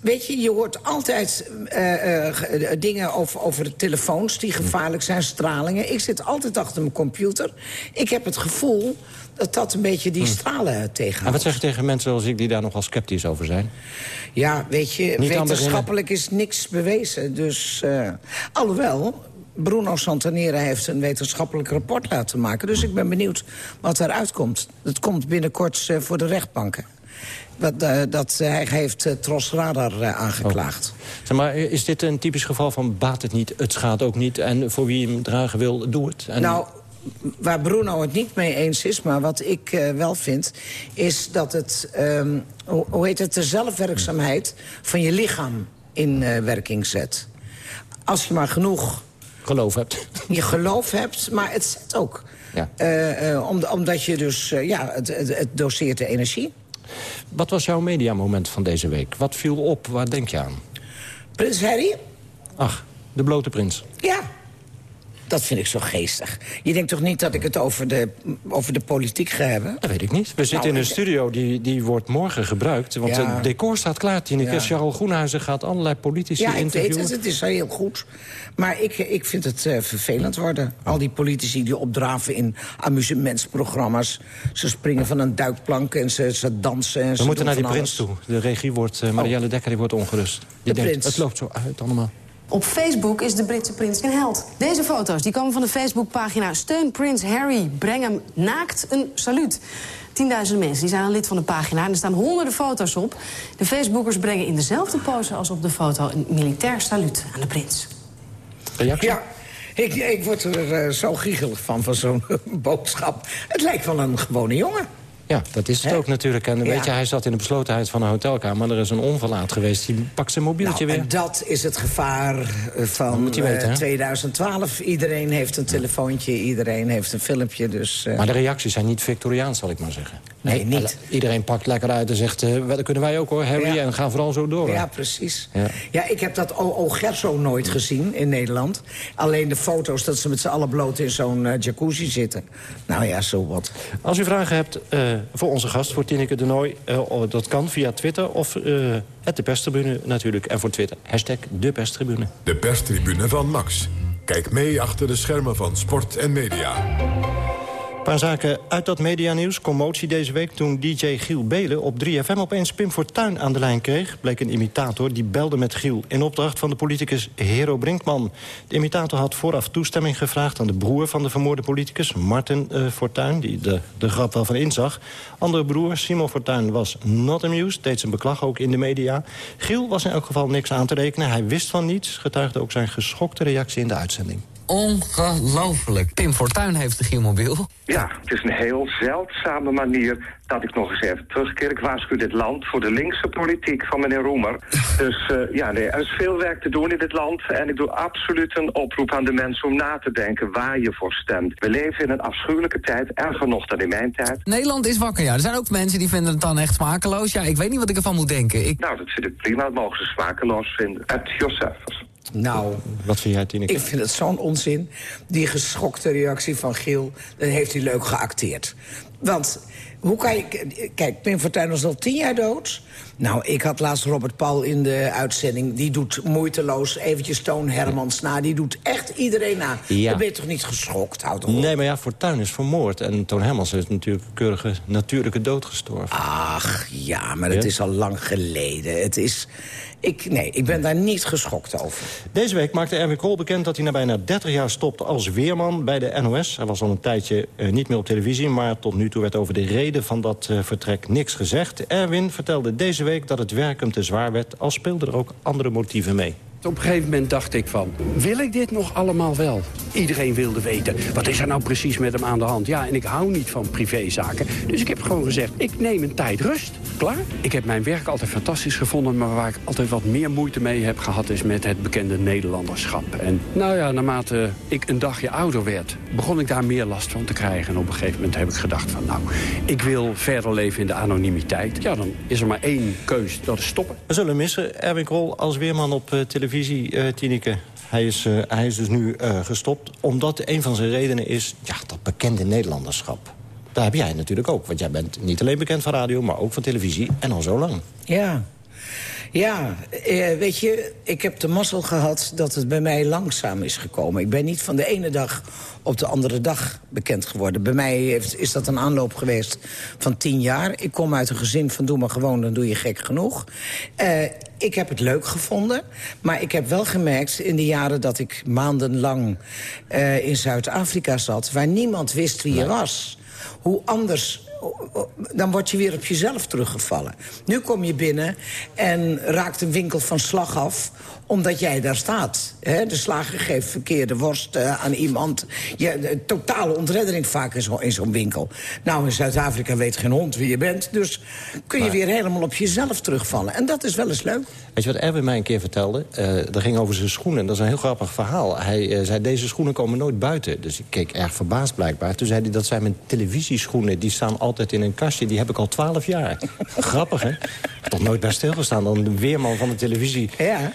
[SPEAKER 21] Weet je, je hoort altijd uh, uh, dingen over, over de telefoons die gevaarlijk zijn, stralingen. Ik zit altijd achter mijn computer. Ik heb het gevoel dat dat een beetje die stralen tegenhoudt.
[SPEAKER 20] En wat zeg je tegen mensen zoals ik die daar nogal sceptisch over zijn?
[SPEAKER 21] Ja, weet je,
[SPEAKER 20] Niet
[SPEAKER 21] wetenschappelijk is niks bewezen. Dus, uh, alhoewel, Bruno Santanera heeft een wetenschappelijk rapport laten maken. Dus ik ben benieuwd wat eruit komt. Het komt binnenkort uh, voor de rechtbanken. Dat, uh, dat hij heeft Tros Radar aangeklaagd.
[SPEAKER 20] Oh. Zeg maar, is dit een typisch geval van baat het niet, het schaadt ook niet... en voor wie hem dragen wil, doe het? En...
[SPEAKER 21] Nou, waar Bruno het niet mee eens is, maar wat ik uh, wel vind... is dat het, um, hoe, hoe heet het, de zelfwerkzaamheid van je lichaam in uh, werking zet. Als je maar genoeg...
[SPEAKER 20] Geloof hebt.
[SPEAKER 21] Je geloof hebt, maar het zet ook.
[SPEAKER 20] Ja.
[SPEAKER 21] Uh, om, omdat je dus, ja, het, het, het doseert de energie.
[SPEAKER 20] Wat was jouw mediamoment van deze week? Wat viel op? Waar denk je aan?
[SPEAKER 21] Prins Harry.
[SPEAKER 20] Ach, de blote prins.
[SPEAKER 21] Ja. Dat vind ik zo geestig. Je denkt toch niet dat ik het over de, over de politiek ga hebben?
[SPEAKER 26] Dat weet ik niet. We zitten
[SPEAKER 21] Nou,
[SPEAKER 26] in een studio die, die wordt morgen gebruikt. Want
[SPEAKER 21] Ja.
[SPEAKER 26] het decor staat klaar, Tineke.
[SPEAKER 21] Ja.
[SPEAKER 26] Charles Groenhuizen gaat allerlei politici
[SPEAKER 21] Ja, ik weet
[SPEAKER 26] interviewen.
[SPEAKER 21] het. Het is heel goed. Maar ik, ik vind het eh, vervelend worden. Al die politici die opdraven in amusementsprogramma's. Ze springen van een duikplank en ze, ze dansen. En
[SPEAKER 26] We
[SPEAKER 21] ze
[SPEAKER 26] moeten naar die prins toe. De regie wordt, eh, Marielle Dekker die wordt ongerust. Die
[SPEAKER 21] De
[SPEAKER 26] denkt,
[SPEAKER 21] prins.
[SPEAKER 26] het loopt zo uit allemaal.
[SPEAKER 27] Op Facebook is de Britse prins een held. Deze foto's die komen van de Facebookpagina Steun Prins Harry. Breng hem naakt een saluut. Tienduizenden mensen die zijn al lid van de pagina en er staan honderden foto's op. De Facebookers brengen in dezelfde pose als op de foto een militair saluut aan de prins.
[SPEAKER 21] Ja, ik, ik word er eh, zo giegelig van, van zo'n boodschap. Het lijkt wel een gewone jongen.
[SPEAKER 26] Ja, dat is het
[SPEAKER 21] Hè?
[SPEAKER 26] ook natuurlijk. En
[SPEAKER 21] Ja.
[SPEAKER 26] weet je, hij zat in de beslotenheid van een hotelkamer... maar er is een onverlaat geweest. Die pakt zijn mobieltje
[SPEAKER 21] Nou,
[SPEAKER 26] weer.
[SPEAKER 21] en dat is het gevaar eh, van
[SPEAKER 26] moet je weten,
[SPEAKER 21] eh,
[SPEAKER 26] hè?
[SPEAKER 21] 2012. Iedereen heeft een telefoontje, iedereen heeft een filmpje. Dus, eh,
[SPEAKER 26] Maar de reacties zijn niet Victoriaans, zal ik maar zeggen.
[SPEAKER 21] Nee, niet.
[SPEAKER 26] Iedereen pakt lekker uit en zegt, eh, dat kunnen wij ook hoor, Harry.
[SPEAKER 21] Ja.
[SPEAKER 26] En gaan vooral zo door.
[SPEAKER 21] Ja, precies.
[SPEAKER 26] Ja.
[SPEAKER 21] Ja, ik heb dat O.O. Gerso nooit gezien in Nederland. Alleen de foto's dat ze met z'n allen bloot in zo'n eh, jacuzzi zitten. Nou ja, zo wat.
[SPEAKER 26] Als u vragen hebt eh, voor onze gast, voor Tineke de Nooi... eh, oh, dat kan via Twitter of eh het de perstribune natuurlijk. En voor Twitter, hashtag de perstribune.
[SPEAKER 1] De perstribune van Max. Kijk mee achter de schermen van sport en media.
[SPEAKER 20] Een paar zaken uit dat medianieuws. Commotie deze week toen DJ Giel Belen op 3FM opeens Pim Fortuyn aan de lijn kreeg. Bleek een imitator die belde met Giel in opdracht van de politicus Hero Brinkman. De imitator had vooraf toestemming gevraagd aan de broer van de vermoorde politicus, Martin eh, Fortuyn, die de, de grap wel van inzag. Andere broer, Simon Fortuyn, was not amused, deed zijn beklag ook in de media. Giel was in elk geval niks aan te rekenen. Hij wist van niets, getuigde ook zijn geschokte reactie in de uitzending.
[SPEAKER 28] Ongelooflijk. Pim Fortuyn heeft de Gielmobiel.
[SPEAKER 29] Ja, het is een heel zeldzame manier dat ik nog eens even terugkeer. Ik waarschuw dit land voor de linkse politiek van meneer Roemer. Dus eh, ja, nee, er is veel werk te doen in dit land. En ik doe absoluut een oproep aan de mensen om na te denken waar je voor stemt. We leven in een afschuwelijke tijd, erger nog dan in mijn tijd.
[SPEAKER 28] Nederland is wakker, ja. Er zijn ook mensen die vinden het dan echt smakeloos. Ja, ik weet niet wat ik ervan moet denken. Ik...
[SPEAKER 29] Nou, dat vind ik prima. Dat mogen ze smakeloos vinden. At yourself.
[SPEAKER 21] Nou,
[SPEAKER 26] Wat vind jij, Tineke?
[SPEAKER 21] ik vind het zo'n onzin. Die geschokte reactie van Giel, dat heeft hij leuk geacteerd. Want, hoe kan je... Kijk, Pim Fortuyn was al tien jaar dood. Nou, ik had laatst Robert Paul in de uitzending. Die doet moeiteloos eventjes Toon Hermans na. Die doet echt iedereen na.
[SPEAKER 26] Ja.
[SPEAKER 21] Dan ben je toch niet geschokt? Houd op.
[SPEAKER 26] Nee, maar ja, Fortuyn is vermoord. En Toon Hermans is natuurlijk een keurige natuurlijke dood gestorven.
[SPEAKER 21] Ach, ja, maar het
[SPEAKER 26] Ja?
[SPEAKER 21] is al lang geleden. Het is... Ik, nee, ik ben daar niet geschokt over.
[SPEAKER 20] Deze week maakte Erwin Kool bekend dat hij na bijna 30 jaar stopt als weerman bij de NOS. Hij was al een tijdje eh, niet meer op televisie, maar tot nu toe werd over de reden van dat eh, vertrek niks gezegd. Erwin vertelde deze week dat het werk hem te zwaar werd, al speelden er ook andere motieven mee.
[SPEAKER 30] Op een gegeven moment dacht ik van, wil ik dit nog allemaal wel? Iedereen wilde weten, wat is er nou precies met hem aan de hand? Ja, en ik hou niet van privézaken. Dus ik heb gewoon gezegd, ik neem een tijd rust. Klaar? Ik heb mijn werk altijd fantastisch gevonden... maar waar ik altijd wat meer moeite mee heb gehad... is met het bekende Nederlanderschap. En nou ja, naarmate ik een dagje ouder werd... begon ik daar meer last van te krijgen. En op een gegeven moment heb ik gedacht van... nou, ik wil verder leven in de anonimiteit. Ja, dan is er maar één keus, dat is stoppen.
[SPEAKER 20] We zullen missen Erwin Kool als weerman op eh, televisie, eh Tineke. Hij is, eh, hij is dus nu eh, gestopt, omdat een van zijn redenen is... ja, dat bekende Nederlanderschap. Daar heb jij natuurlijk ook, want jij bent niet alleen bekend van radio... maar ook van televisie en al zo lang.
[SPEAKER 21] Ja. Ja, eh, weet je, ik heb de mazzel gehad dat het bij mij langzaam is gekomen. Ik ben niet van de ene dag op de andere dag bekend geworden. Bij mij heeft, is dat een aanloop geweest van tien jaar. Ik kom uit een gezin van doe maar gewoon, dan doe je gek genoeg. Eh, ik heb het leuk gevonden, maar ik heb wel gemerkt... in de jaren dat ik maandenlang eh, in Zuid-Afrika zat... waar niemand wist wie je was, hoe anders dan word je weer op jezelf teruggevallen. Nu kom je binnen en raakt een winkel van slag af omdat jij daar staat. Hè? De slager geeft verkeerde worst eh, aan iemand. Je, totale ontreddering vaak in zo'n winkel. Nou, in Zuid-Afrika weet geen hond wie je bent. Dus kun je
[SPEAKER 26] Maar-
[SPEAKER 21] weer helemaal op jezelf terugvallen. En dat is wel eens leuk.
[SPEAKER 20] Weet je wat Erwin mij een keer vertelde? Eh dat ging over zijn schoenen. Dat is een heel grappig verhaal. Hij eh, zei, deze schoenen komen nooit buiten. Dus ik keek erg verbaasd blijkbaar. Toen zei hij, dat zijn mijn televisieschoenen. Die staan altijd in een kastje. Die heb ik al twaalf jaar. grappig, hè? Toch nooit bij stilgestaan dan de weerman van de televisie.
[SPEAKER 21] Ja.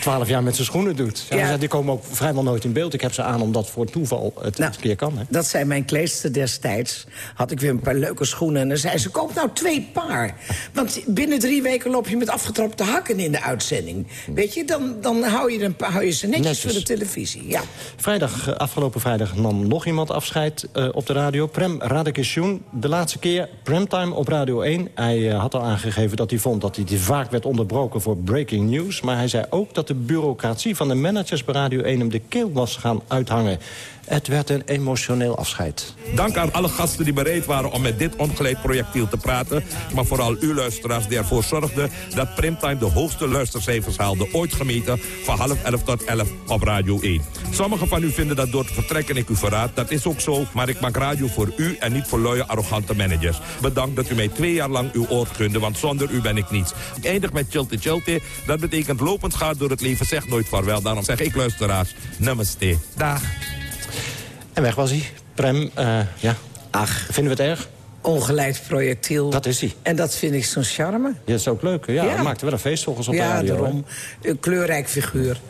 [SPEAKER 20] Twaalf jaar met zijn schoenen doet. Ja, Die komen ook vrijwel nooit in beeld. Ik heb ze aan omdat voor toeval het
[SPEAKER 21] Nou,
[SPEAKER 20] een keer kan. Hè?
[SPEAKER 21] Dat zei mijn kleedster destijds. Had ik weer een paar leuke schoenen. En dan zei ze, koop nou twee paar. Want binnen drie weken loop je met afgetrapte hakken in de uitzending. Weet je, dan, dan hou, je een paar, hou je ze netjes,
[SPEAKER 20] Netjes.
[SPEAKER 21] voor de televisie. Ja.
[SPEAKER 20] Vrijdag, eh, afgelopen vrijdag nam nog iemand afscheid eh, op de radio. Prem Radakishun. De laatste keer Premtime op Radio 1. Hij eh, had al aangegeven dat hij vond dat hij te vaak werd onderbroken voor breaking news. Maar hij zei ook dat de bureaucratie van de managers bij Radio 1 hem de keel was gaan uithangen. Het werd een emotioneel afscheid.
[SPEAKER 31] Dank aan alle gasten die bereid waren om met dit ongeleid projectiel te praten. Maar vooral uw luisteraars die ervoor zorgden dat Primtime de hoogste luistercijfers haalde ooit gemeten van half elf tot elf op Radio 1. Sommigen van u vinden dat door te vertrekken ik u verraad. Dat is ook zo, maar ik maak radio voor u en niet voor luie arrogante managers. Bedankt dat u mij twee jaar lang uw oor gunde, want zonder u ben ik niets. Ik eindig met Chilte Chilte. Dat betekent lopend gaat door het leven, zeg nooit vaarwel. Daarom zeg ik luisteraars, namaste. Dag.
[SPEAKER 20] En weg was hij. Prem, eh, ja. Ach. Vinden we het erg?
[SPEAKER 21] Ongeleid projectiel.
[SPEAKER 20] Dat is hij.
[SPEAKER 21] En dat vind ik zo'n charme.
[SPEAKER 20] Ja, dat is ook leuk. hè? Ja,
[SPEAKER 21] Ja.
[SPEAKER 20] hij maakte wel een feest volgens op de
[SPEAKER 21] ja,
[SPEAKER 20] radio. hè?
[SPEAKER 21] daarom. Een kleurrijk figuur.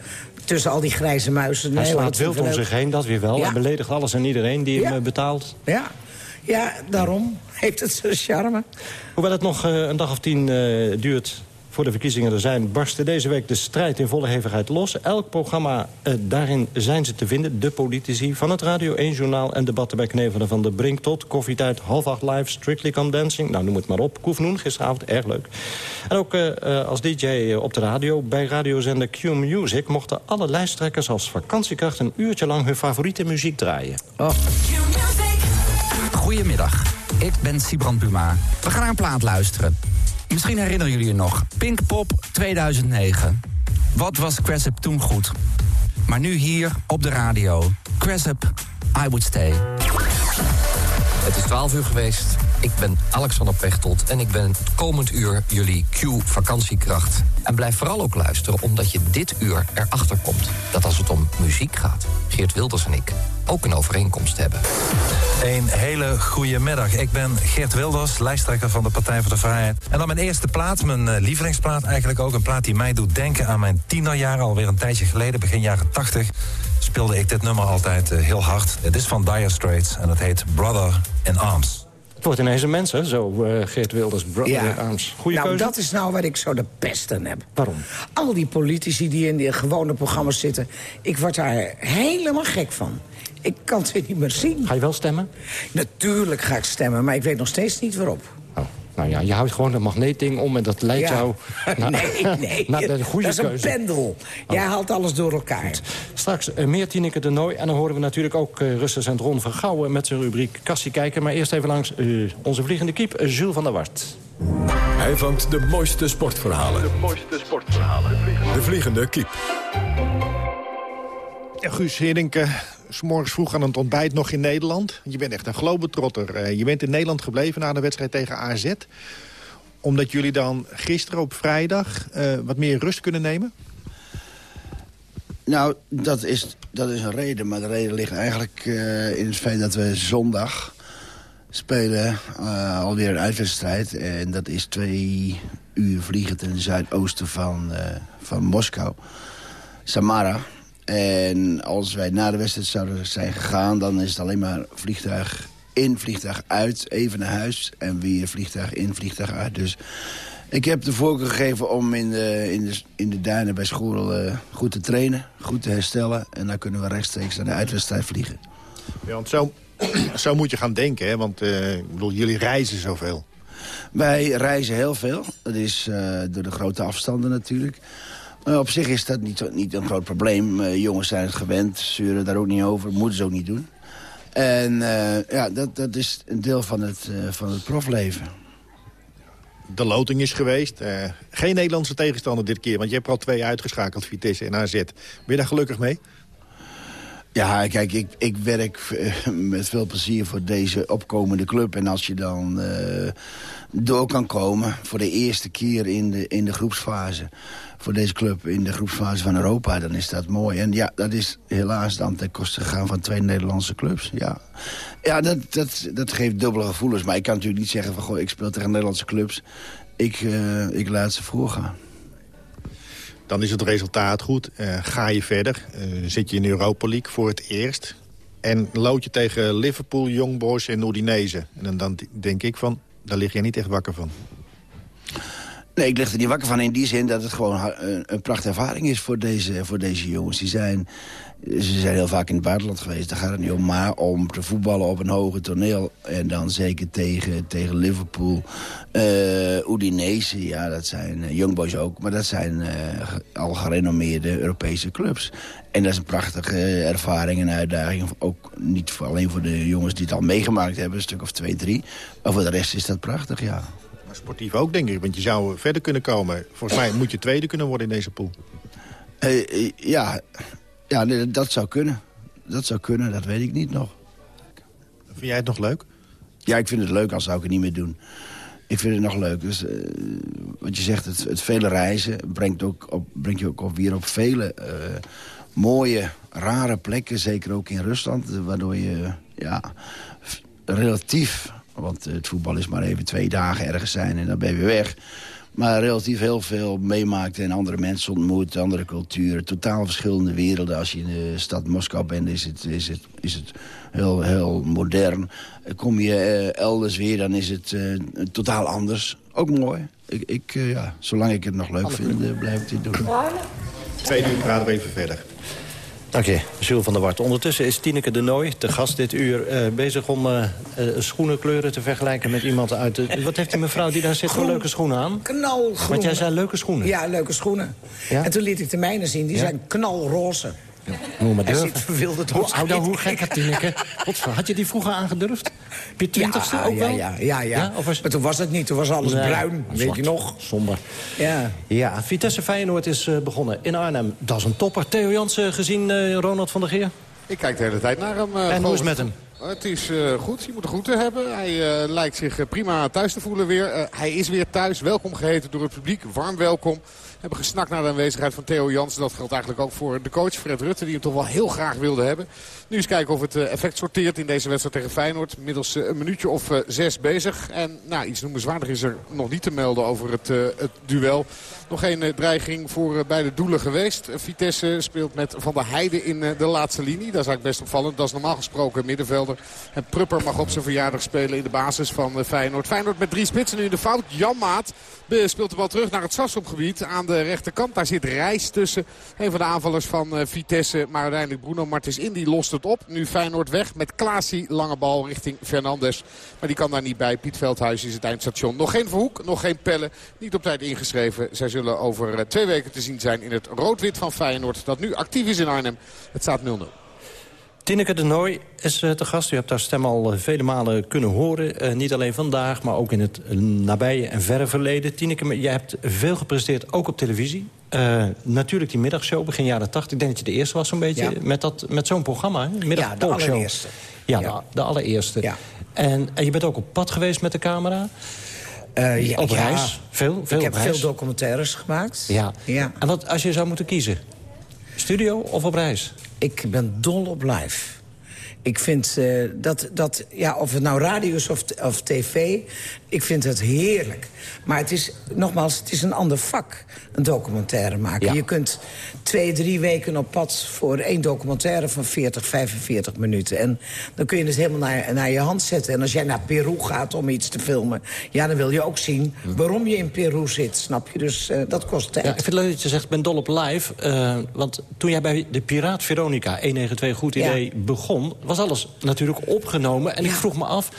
[SPEAKER 21] Tussen al die grijze muizen.
[SPEAKER 20] Hij
[SPEAKER 21] Nee,
[SPEAKER 20] slaat wild om zich heen, dat weer wel.
[SPEAKER 21] Ja.
[SPEAKER 20] Hij beledigt alles en iedereen die
[SPEAKER 21] Ja.
[SPEAKER 20] hem eh, betaalt.
[SPEAKER 21] Ja. ja, daarom heeft het zo'n charme.
[SPEAKER 20] Hoewel het nog eh, een dag of tien eh, duurt voor de verkiezingen er zijn... barstte deze week de strijd in volle hevigheid los. Elk programma, eh, daarin zijn ze te vinden. De politici van het Radio 1-journaal en debatten bij Knevelen van de Brink... tot koffietijd, half acht live, Strictly Come Dancing. Nou, noem het maar op. Koefnoen, gisteravond, erg leuk. En ook eh, eh, als DJ op de radio bij radiozender Q Music... mochten alle lijsttrekkers als vakantiekracht... een uurtje lang hun favoriete muziek draaien.
[SPEAKER 13] Goedemiddag, ik ben Sibrand Buma. We gaan naar een plaat luisteren. Misschien herinneren jullie je nog. Pinkpop 2009. Wat was Cressip toen goed? Maar nu hier op de radio. Cressip, I Would Stay.
[SPEAKER 15] Het is 12 uur geweest. Ik ben Alexander Pechtold en ik ben het komend uur jullie Q-vakantiekracht. En blijf vooral ook luisteren, omdat je dit uur erachter komt... dat als het om muziek gaat, Geert Wilders en ik ook een overeenkomst hebben.
[SPEAKER 32] Een hele goede middag. Ik ben Geert Wilders, lijsttrekker van de Partij voor de Vrijheid. En dan mijn eerste plaat, mijn eh, lievelingsplaat eigenlijk ook. Een plaat die mij doet denken aan mijn tienerjaren. Alweer een tijdje geleden, begin jaren 80, speelde ik dit nummer altijd eh, heel hard. Het is van Dire Straits en het heet Brother in Arms.
[SPEAKER 20] Het wordt ineens een mens, hè, zo eh, Geert Wilders, Brother in Arms. Goeie
[SPEAKER 21] nou,
[SPEAKER 20] keuze?
[SPEAKER 21] dat is nou waar ik zo de pest aan heb.
[SPEAKER 20] Waarom?
[SPEAKER 21] Al die politici die in die gewone programma's zitten... ik word daar helemaal gek van. Ik kan ze niet meer zien.
[SPEAKER 20] Ga je wel stemmen?
[SPEAKER 21] Natuurlijk ga ik stemmen, maar ik weet nog steeds niet waarop.
[SPEAKER 20] Nou ja, je houdt gewoon dat magneetding om en dat leidt
[SPEAKER 21] Ja.
[SPEAKER 20] jou... naar-
[SPEAKER 21] nee, nee.
[SPEAKER 20] naar de goede
[SPEAKER 21] dat is een
[SPEAKER 20] keuze. Oh.
[SPEAKER 21] pendel. Jij haalt alles door elkaar.
[SPEAKER 20] Straks eh, meer Tineke de Nooi. En dan horen we natuurlijk ook uh, Russen Ron van Gouwen... met zijn rubriek Kassie kijken. Maar eerst even langs eh, onze vliegende kiep, eh, Jules van der Wart.
[SPEAKER 1] Hij vangt de mooiste sportverhalen.
[SPEAKER 33] De mooiste sportverhalen.
[SPEAKER 1] De vliegende kiep.
[SPEAKER 16] Ja, Guus morgens vroeg aan het ontbijt nog in Nederland. Je bent echt een globetrotter. Eh, je bent in Nederland gebleven na de wedstrijd tegen AZ. Omdat jullie dan gisteren op vrijdag eh, wat meer rust kunnen nemen?
[SPEAKER 34] Nou, dat is, dat is een reden. Maar de reden ligt eigenlijk eh, in het feit dat we zondag spelen alweer een uitwedstrijd. En dat is twee uur vliegen ten zuidoosten van, van Moskou. Samara. En als wij na de wedstrijd zouden zijn gegaan... dan is het alleen maar vliegtuig in, vliegtuig uit, even naar huis... en weer vliegtuig in, vliegtuig uit. Dus ik heb de voorkeur gegeven om in de, in de, in de duinen bij school eh, goed te trainen... goed te herstellen. En dan kunnen we rechtstreeks naar de uitwedstrijd vliegen.
[SPEAKER 16] Ja, want zo, zo moet je gaan denken, hè? want eh, ik bedoel, jullie reizen zoveel.
[SPEAKER 34] Wij reizen heel veel. Dat is eh, door de grote afstanden natuurlijk. Maar op zich is dat niet, niet een groot probleem. Eh, jongens zijn het gewend, zeuren daar ook niet over. Moeten ze ook niet doen. En eh, ja, dat, dat is een deel van het, eh, van het profleven.
[SPEAKER 16] De loting is geweest. Eh, geen Nederlandse tegenstander dit keer, want je hebt al twee uitgeschakeld, Vitesse en AZ. Ben je daar gelukkig mee?
[SPEAKER 34] Ja, kijk, ik, ik werk eh, met veel plezier voor deze opkomende club. En als je dan eh, door kan komen voor de eerste keer in de, in de groepsfase... voor deze club in de groepsfase van Europa, dan is dat mooi. En ja, dat is helaas dan ten koste gegaan van twee Nederlandse clubs. Ja, ja dat, dat, dat geeft dubbele gevoelens. Maar ik kan natuurlijk niet zeggen van, goh, ik speel tegen Nederlandse clubs. Ik, eh, ik laat ze voorgaan.
[SPEAKER 16] Dan is het resultaat goed. Eh, ga je verder. Eh, zit je in Europa League voor het eerst. En lood je tegen Liverpool, Young Boys en Udinese. En dan, dan denk ik van, daar lig je niet echt wakker van.
[SPEAKER 34] Nee, ik lig er niet wakker van in die zin dat het gewoon een, een prachtige ervaring is voor deze, voor deze jongens. Die zijn, ze zijn heel vaak in het buitenland geweest, daar gaat het niet om. Maar om te voetballen op een hoger toneel en dan zeker tegen, tegen Liverpool, uh, Udinese, ja, dat zijn uh, Young Boys ook. Maar dat zijn uh, al gerenommeerde Europese clubs. En dat is een prachtige ervaring en uitdaging. Ook niet alleen voor de jongens die het al meegemaakt hebben, een stuk of twee, drie. Maar voor de rest is dat prachtig, ja
[SPEAKER 16] sportief ook, denk ik. Want je zou verder kunnen komen. Volgens mij moet je tweede kunnen worden in deze pool.
[SPEAKER 34] Uh, ja, ja dat zou kunnen. Dat zou kunnen, dat weet ik niet nog.
[SPEAKER 16] Vind jij het nog leuk?
[SPEAKER 34] Ja, ik vind het leuk, als zou ik het niet meer doen. Ik vind het nog leuk. Dus, uh, wat je zegt, het, het, vele reizen brengt, ook op, brengt je ook op, weer op vele uh, mooie, rare plekken. Zeker ook in Rusland. Waardoor je ja, relatief want het voetbal is maar even twee dagen ergens zijn en dan ben je weer weg. Maar relatief heel veel meemaakt en andere mensen ontmoet, andere culturen. Totaal verschillende werelden. Als je in de stad Moskou bent, is het, is het, is het heel, heel modern. Kom je uh, elders weer, dan is het uh, totaal anders. Ook mooi. Ik, ik uh, ja, zolang ik het nog leuk vind, blijf ik dit doen.
[SPEAKER 16] Twee uur praten we even verder.
[SPEAKER 20] Dank je, Jules van der Wart. Ondertussen is Tineke de Nooi, de gast dit uur... Uh, bezig om uh, uh, schoenenkleuren te vergelijken met iemand uit de... Wat heeft die mevrouw die daar zit voor leuke schoenen aan?
[SPEAKER 21] Knalgroen.
[SPEAKER 20] Want jij zei leuke schoenen?
[SPEAKER 21] Ja, leuke schoenen. Ja? En toen liet ik de mijne zien, die ja? zijn knalroze.
[SPEAKER 20] Ja. Moet maar
[SPEAKER 21] verwilderd
[SPEAKER 20] hoe, hoe, nou, hoe gek had Tineke? Had je die vroeger aangedurfd? Heb je twintigste
[SPEAKER 21] ja,
[SPEAKER 20] ook wel?
[SPEAKER 21] Ja, ja, ja. ja. Was... Maar toen was het niet, toen was alles nee, bruin, weet
[SPEAKER 20] zwart,
[SPEAKER 21] je nog?
[SPEAKER 20] Somber.
[SPEAKER 21] Ja.
[SPEAKER 20] ja, Vitesse Feyenoord is uh, begonnen in Arnhem. Dat is een topper. Theo Jansen gezien uh, Ronald van der Geer?
[SPEAKER 7] Ik kijk de hele tijd naar hem.
[SPEAKER 20] Uh, en hoe is het met hem?
[SPEAKER 7] Het is uh, goed, je moet goed te hebben. Hij uh, lijkt zich prima thuis te voelen weer. Uh, hij is weer thuis, welkom geheten door het publiek. Warm welkom. Hebben gesnakt naar de aanwezigheid van Theo Jansen. Dat geldt eigenlijk ook voor de coach Fred Rutte, die hem toch wel heel graag wilde hebben. Nu eens kijken of het effect sorteert in deze wedstrijd tegen Feyenoord. Middels een minuutje of zes bezig. En nou, iets noemenswaardig is er nog niet te melden over het, het duel. Nog geen dreiging voor beide doelen geweest. Vitesse speelt met Van der Heijden in de laatste linie. Dat is eigenlijk best opvallend. Dat is normaal gesproken middenvelder. En Prupper mag op zijn verjaardag spelen in de basis van Feyenoord. Feyenoord met drie spitsen nu in de fout. Jan Maat speelt de bal terug naar het Sassup-gebied aan de rechterkant. Daar zit Reis tussen. Een van de aanvallers van Vitesse. Maar uiteindelijk Bruno Martins Indy lost het op. Nu Feyenoord weg met Klaasie. Lange bal richting Fernandes. Maar die kan daar niet bij. Piet Veldhuis is het eindstation. Nog geen Verhoek, nog geen Pelle. Niet op tijd ingeschreven. Zij zullen over twee weken te zien zijn in het rood-wit van Feyenoord. Dat nu actief is in Arnhem. Het staat 0-0.
[SPEAKER 20] Tineke de Nooi is uh, te gast. U hebt haar stem al uh, vele malen kunnen horen. Uh, niet alleen vandaag, maar ook in het nabije en verre verleden. Tineke, jij hebt veel gepresteerd, ook op televisie. natuurlijk die middagshow, begin jaren 80. Ik denk dat je de eerste was zo'n beetje ja. met, dat, met zo'n programma. Middag
[SPEAKER 21] ja, de allereerste.
[SPEAKER 20] Ja, ja. De, de, allereerste. Ja. En, en je bent ook op pad geweest met de camera.
[SPEAKER 21] Uh, ja,
[SPEAKER 20] op reis? Veel, veel
[SPEAKER 21] Ik heb
[SPEAKER 20] reis.
[SPEAKER 21] veel documentaires gemaakt.
[SPEAKER 20] Ja.
[SPEAKER 21] ja.
[SPEAKER 20] En wat als je zou moeten kiezen? Studio of op reis?
[SPEAKER 21] Ik ben dol op live. Ik vind uh, dat, dat, ja, of het nou radio is of, of tv, ik vind het heerlijk. Maar het is, nogmaals, het is een ander vak, een documentaire maken. Ja. Je kunt twee, drie weken op pad voor één documentaire van 40, 45 minuten. En dan kun je het helemaal naar, naar je hand zetten. En als jij naar Peru gaat om iets te filmen... ja, dan wil je ook zien waarom je in Peru zit, snap je? Dus uh, dat kost tijd.
[SPEAKER 20] Ja, ik vind het leuk dat je zegt, ik ben dol op live. Uh, want toen jij bij de Piraat Veronica, 192 Goed Idee, ja. begon... was alles natuurlijk opgenomen. En ik vroeg me af,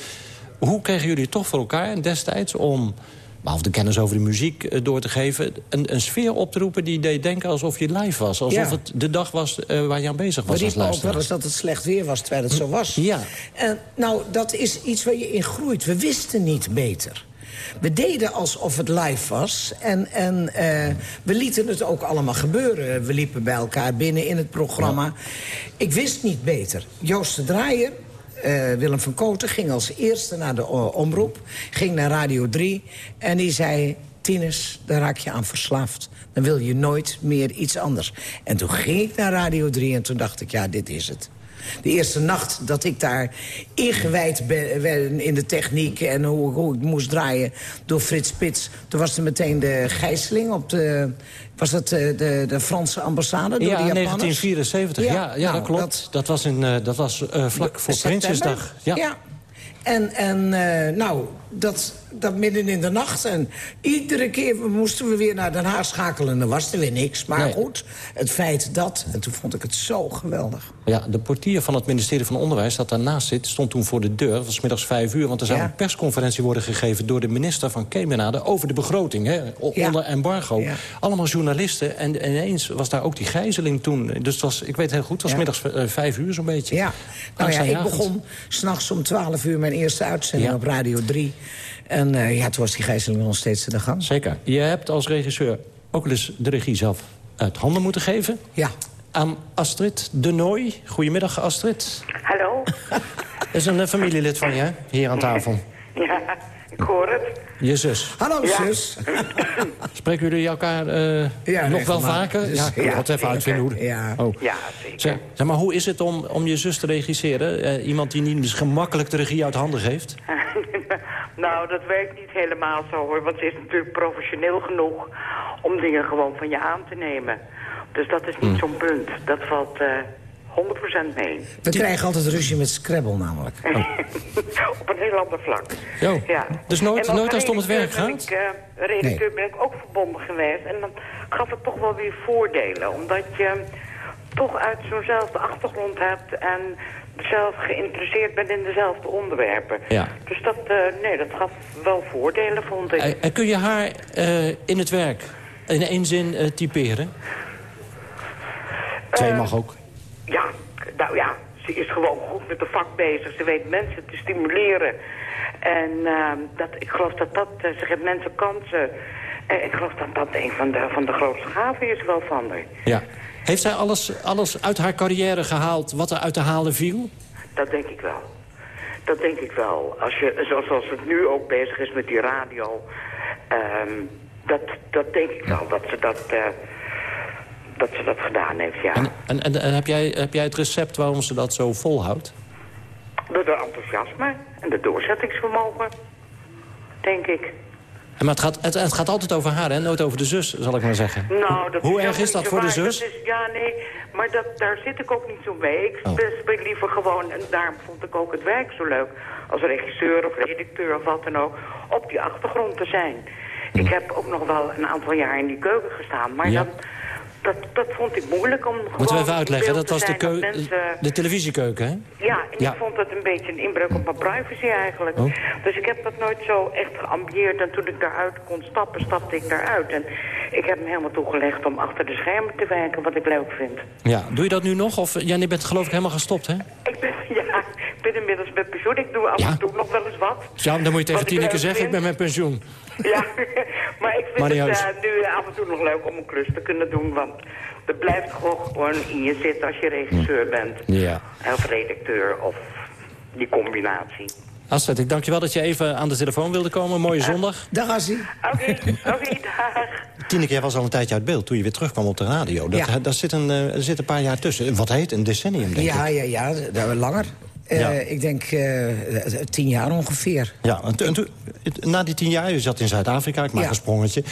[SPEAKER 20] hoe kregen jullie toch voor elkaar destijds... om behalve de kennis over de muziek door te geven... Een, een, sfeer op te roepen die deed denken alsof je live was. Alsof ja. het de dag was uh, waar je aan bezig was als luisteraar.
[SPEAKER 21] ook wel eens dat het slecht weer was, terwijl het zo was.
[SPEAKER 20] Ja.
[SPEAKER 21] En, nou, dat is iets waar je in groeit. We wisten niet beter. We deden alsof het live was. En, en uh, we lieten het ook allemaal gebeuren. We liepen bij elkaar binnen in het programma. Ja. Ik wist niet beter. Joost de Draaier, uh, Willem van Koten ging als eerste naar de omroep. Ging naar Radio 3. En die zei... Tinus, daar raak je aan verslaafd. Dan wil je nooit meer iets anders. En toen ging ik naar Radio 3 en toen dacht ik, ja, dit is het. De eerste nacht dat ik daar ingewijd ben, in de techniek... en hoe, hoe ik moest draaien door Frits Spits... toen was er meteen de gijzeling op de... Was dat eh, de, de Franse ambassade door
[SPEAKER 20] ja,
[SPEAKER 21] de Japanners?
[SPEAKER 20] 1974. Ja, ja,
[SPEAKER 21] nou,
[SPEAKER 20] dat klopt. Dat, was, in, eh, dat was eh, vlak voor? Prinsjesdag. Ja.
[SPEAKER 21] En, en nou, dat, dat midden in de nacht. En iedere keer moesten we weer naar Den Haag schakelen. En er was er weer niks. Maar
[SPEAKER 20] Nee.
[SPEAKER 21] goed, het feit dat... En toen vond ik het zo geweldig.
[SPEAKER 20] Ja, de portier van het ministerie van Onderwijs dat daarnaast zit... stond toen voor de deur, dat was middags vijf uur... want er zou
[SPEAKER 21] Ja.
[SPEAKER 20] een persconferentie worden gegeven... door de minister van Kemenade over de begroting, hè,
[SPEAKER 21] Ja.
[SPEAKER 20] onder embargo.
[SPEAKER 21] Ja.
[SPEAKER 20] Allemaal journalisten en ineens was daar ook die gijzeling toen. Dus het was, ik weet heel goed, het was middags eh, vijf uur zo'n beetje.
[SPEAKER 21] Ja, nou ja, ik begon s'nachts om 12 uur mijn eerste uitzending op Radio 3. En eh, ja, toen was die gijzeling nog steeds in de gang.
[SPEAKER 20] Zeker. Je hebt als regisseur ook eens de regie zelf uit handen moeten geven.
[SPEAKER 21] Ja.
[SPEAKER 20] Aan Astrid de Nooy. Goedemiddag, Astrid.
[SPEAKER 35] Hallo?
[SPEAKER 20] Dat is een eh, familielid van je, hier aan tafel.
[SPEAKER 35] Ja, ik hoor het.
[SPEAKER 20] Je zus.
[SPEAKER 21] Hallo,
[SPEAKER 35] Ja.
[SPEAKER 21] zus.
[SPEAKER 20] Spreken jullie elkaar eh,
[SPEAKER 21] Ja,
[SPEAKER 20] nog wel vaker?
[SPEAKER 21] Dus-
[SPEAKER 20] ja, ik
[SPEAKER 21] ja,
[SPEAKER 20] even uitvinden hoe...
[SPEAKER 21] Ja.
[SPEAKER 20] Oh.
[SPEAKER 35] Ja, zeker.
[SPEAKER 20] Zeg, zeg maar, hoe is het om, om je zus te regisseren? Eh, iemand die niet gemakkelijk de regie uit handen geeft?
[SPEAKER 35] nou, dat werkt niet helemaal zo hoor. Want ze is natuurlijk professioneel genoeg om dingen gewoon van je aan te nemen. Dus dat is niet
[SPEAKER 20] Hmm.
[SPEAKER 35] zo'n punt. Dat valt eh 100% mee.
[SPEAKER 21] We krijgen altijd ruzie met Scrabble namelijk.
[SPEAKER 35] Op een heel ander vlak.
[SPEAKER 20] Jo.
[SPEAKER 35] Ja.
[SPEAKER 20] Dus nooit- nooit als het om het werk
[SPEAKER 35] redacteur
[SPEAKER 20] gaat?
[SPEAKER 35] Ben ik, eh, redacteur ben ik ook verbonden geweest. En dan gaf het toch wel weer voordelen. Omdat je toch uit zo'nzelfde achtergrond hebt... en zelf geïnteresseerd bent in dezelfde onderwerpen.
[SPEAKER 20] Ja.
[SPEAKER 35] Dus dat, eh, nee, dat gaf wel voordelen, vond ik.
[SPEAKER 20] En, en kun je haar eh, in het werk in één zin eh, typeren? Twee
[SPEAKER 35] Eh,
[SPEAKER 20] mag ook.
[SPEAKER 35] Ja, nou ja, ze is gewoon goed met de vak bezig. Ze weet mensen te stimuleren. En ehm, dat, ik geloof dat dat, eh, ze geeft mensen kansen. En ik geloof dat dat een van de, van de grootste gaven is wel van haar.
[SPEAKER 20] Ja. Heeft zij alles, alles uit haar carrière gehaald wat er uit te halen viel?
[SPEAKER 35] Dat denk ik wel. Dat denk ik wel. Als je, zoals, zoals het nu ook bezig is met die radio. ehm, dat, dat denk ik wel, dat ze dat, eh, dat ze dat gedaan heeft, ja.
[SPEAKER 20] En, en, en, en heb, jij, heb jij het recept waarom ze dat zo volhoudt?
[SPEAKER 35] Door de enthousiasme en de doorzettingsvermogen, denk ik.
[SPEAKER 20] En Maar het gaat, het, het gaat altijd over haar, hè? nooit over de zus, zal ik maar zeggen.
[SPEAKER 35] Nou, dat
[SPEAKER 20] Hoe
[SPEAKER 35] is
[SPEAKER 20] erg is dat voor de zus?
[SPEAKER 35] Is, ja, nee, maar dat, daar zit ik ook niet zo mee. Ik
[SPEAKER 20] Oh.
[SPEAKER 35] speel liever gewoon, en daarom vond ik ook het werk zo leuk... als regisseur of redacteur of wat dan ook, op die achtergrond te zijn. Ik heb ook nog wel een aantal jaar in die keuken gestaan, maar
[SPEAKER 20] Ja.
[SPEAKER 35] dat, dat, dat vond ik moeilijk om.
[SPEAKER 20] Moeten we even uitleggen, dat was de, keu
[SPEAKER 35] mensen-
[SPEAKER 20] de televisiekeuken, hè?
[SPEAKER 35] ja, en
[SPEAKER 20] Ja.
[SPEAKER 35] ik vond dat een beetje een inbreuk op mijn privacy eigenlijk.
[SPEAKER 20] Oh.
[SPEAKER 35] Dus ik heb dat nooit zo echt geambieerd. En toen ik daaruit kon stappen, stapte ik daaruit. En ik heb me helemaal toegelegd om achter de schermen te werken, wat ik leuk vind.
[SPEAKER 20] Ja, doe je dat nu nog? Of, ja, je bent geloof ik helemaal gestopt, hè?
[SPEAKER 35] Ik ben, ja, ik ben inmiddels met pensioen. Ik doe af en toe nog wel eens wat.
[SPEAKER 20] Ja, dan moet je tegen Tineke zeggen, ik ben met pensioen.
[SPEAKER 35] Ja, maar ik vind het eh, nu af en toe nog leuk om een klus te kunnen doen. Want er blijft gewoon, gewoon in je zitten als je regisseur bent.
[SPEAKER 20] Ja.
[SPEAKER 35] Of redacteur of die combinatie.
[SPEAKER 20] Astrid, ik dank je wel dat je even aan de telefoon wilde komen. Mooie zondag.
[SPEAKER 21] Dag, Assie.
[SPEAKER 35] Oké, oké, dag.
[SPEAKER 20] Tineke, jij was al een tijdje uit beeld toen je weer terugkwam op de radio. Dat,
[SPEAKER 21] Ja.
[SPEAKER 20] daar zit een, eh, er zit een paar jaar tussen. Wat heet? Een decennium, denk
[SPEAKER 21] Ja,
[SPEAKER 20] ik.
[SPEAKER 21] ja, ja, daar langer. Eh,
[SPEAKER 20] Ja.
[SPEAKER 21] Ik denk eh, tien jaar ongeveer.
[SPEAKER 20] Ja, en toen- na die tien jaar, je zat in Zuid-Afrika, ik maak
[SPEAKER 21] Ja.
[SPEAKER 20] een sprongetje...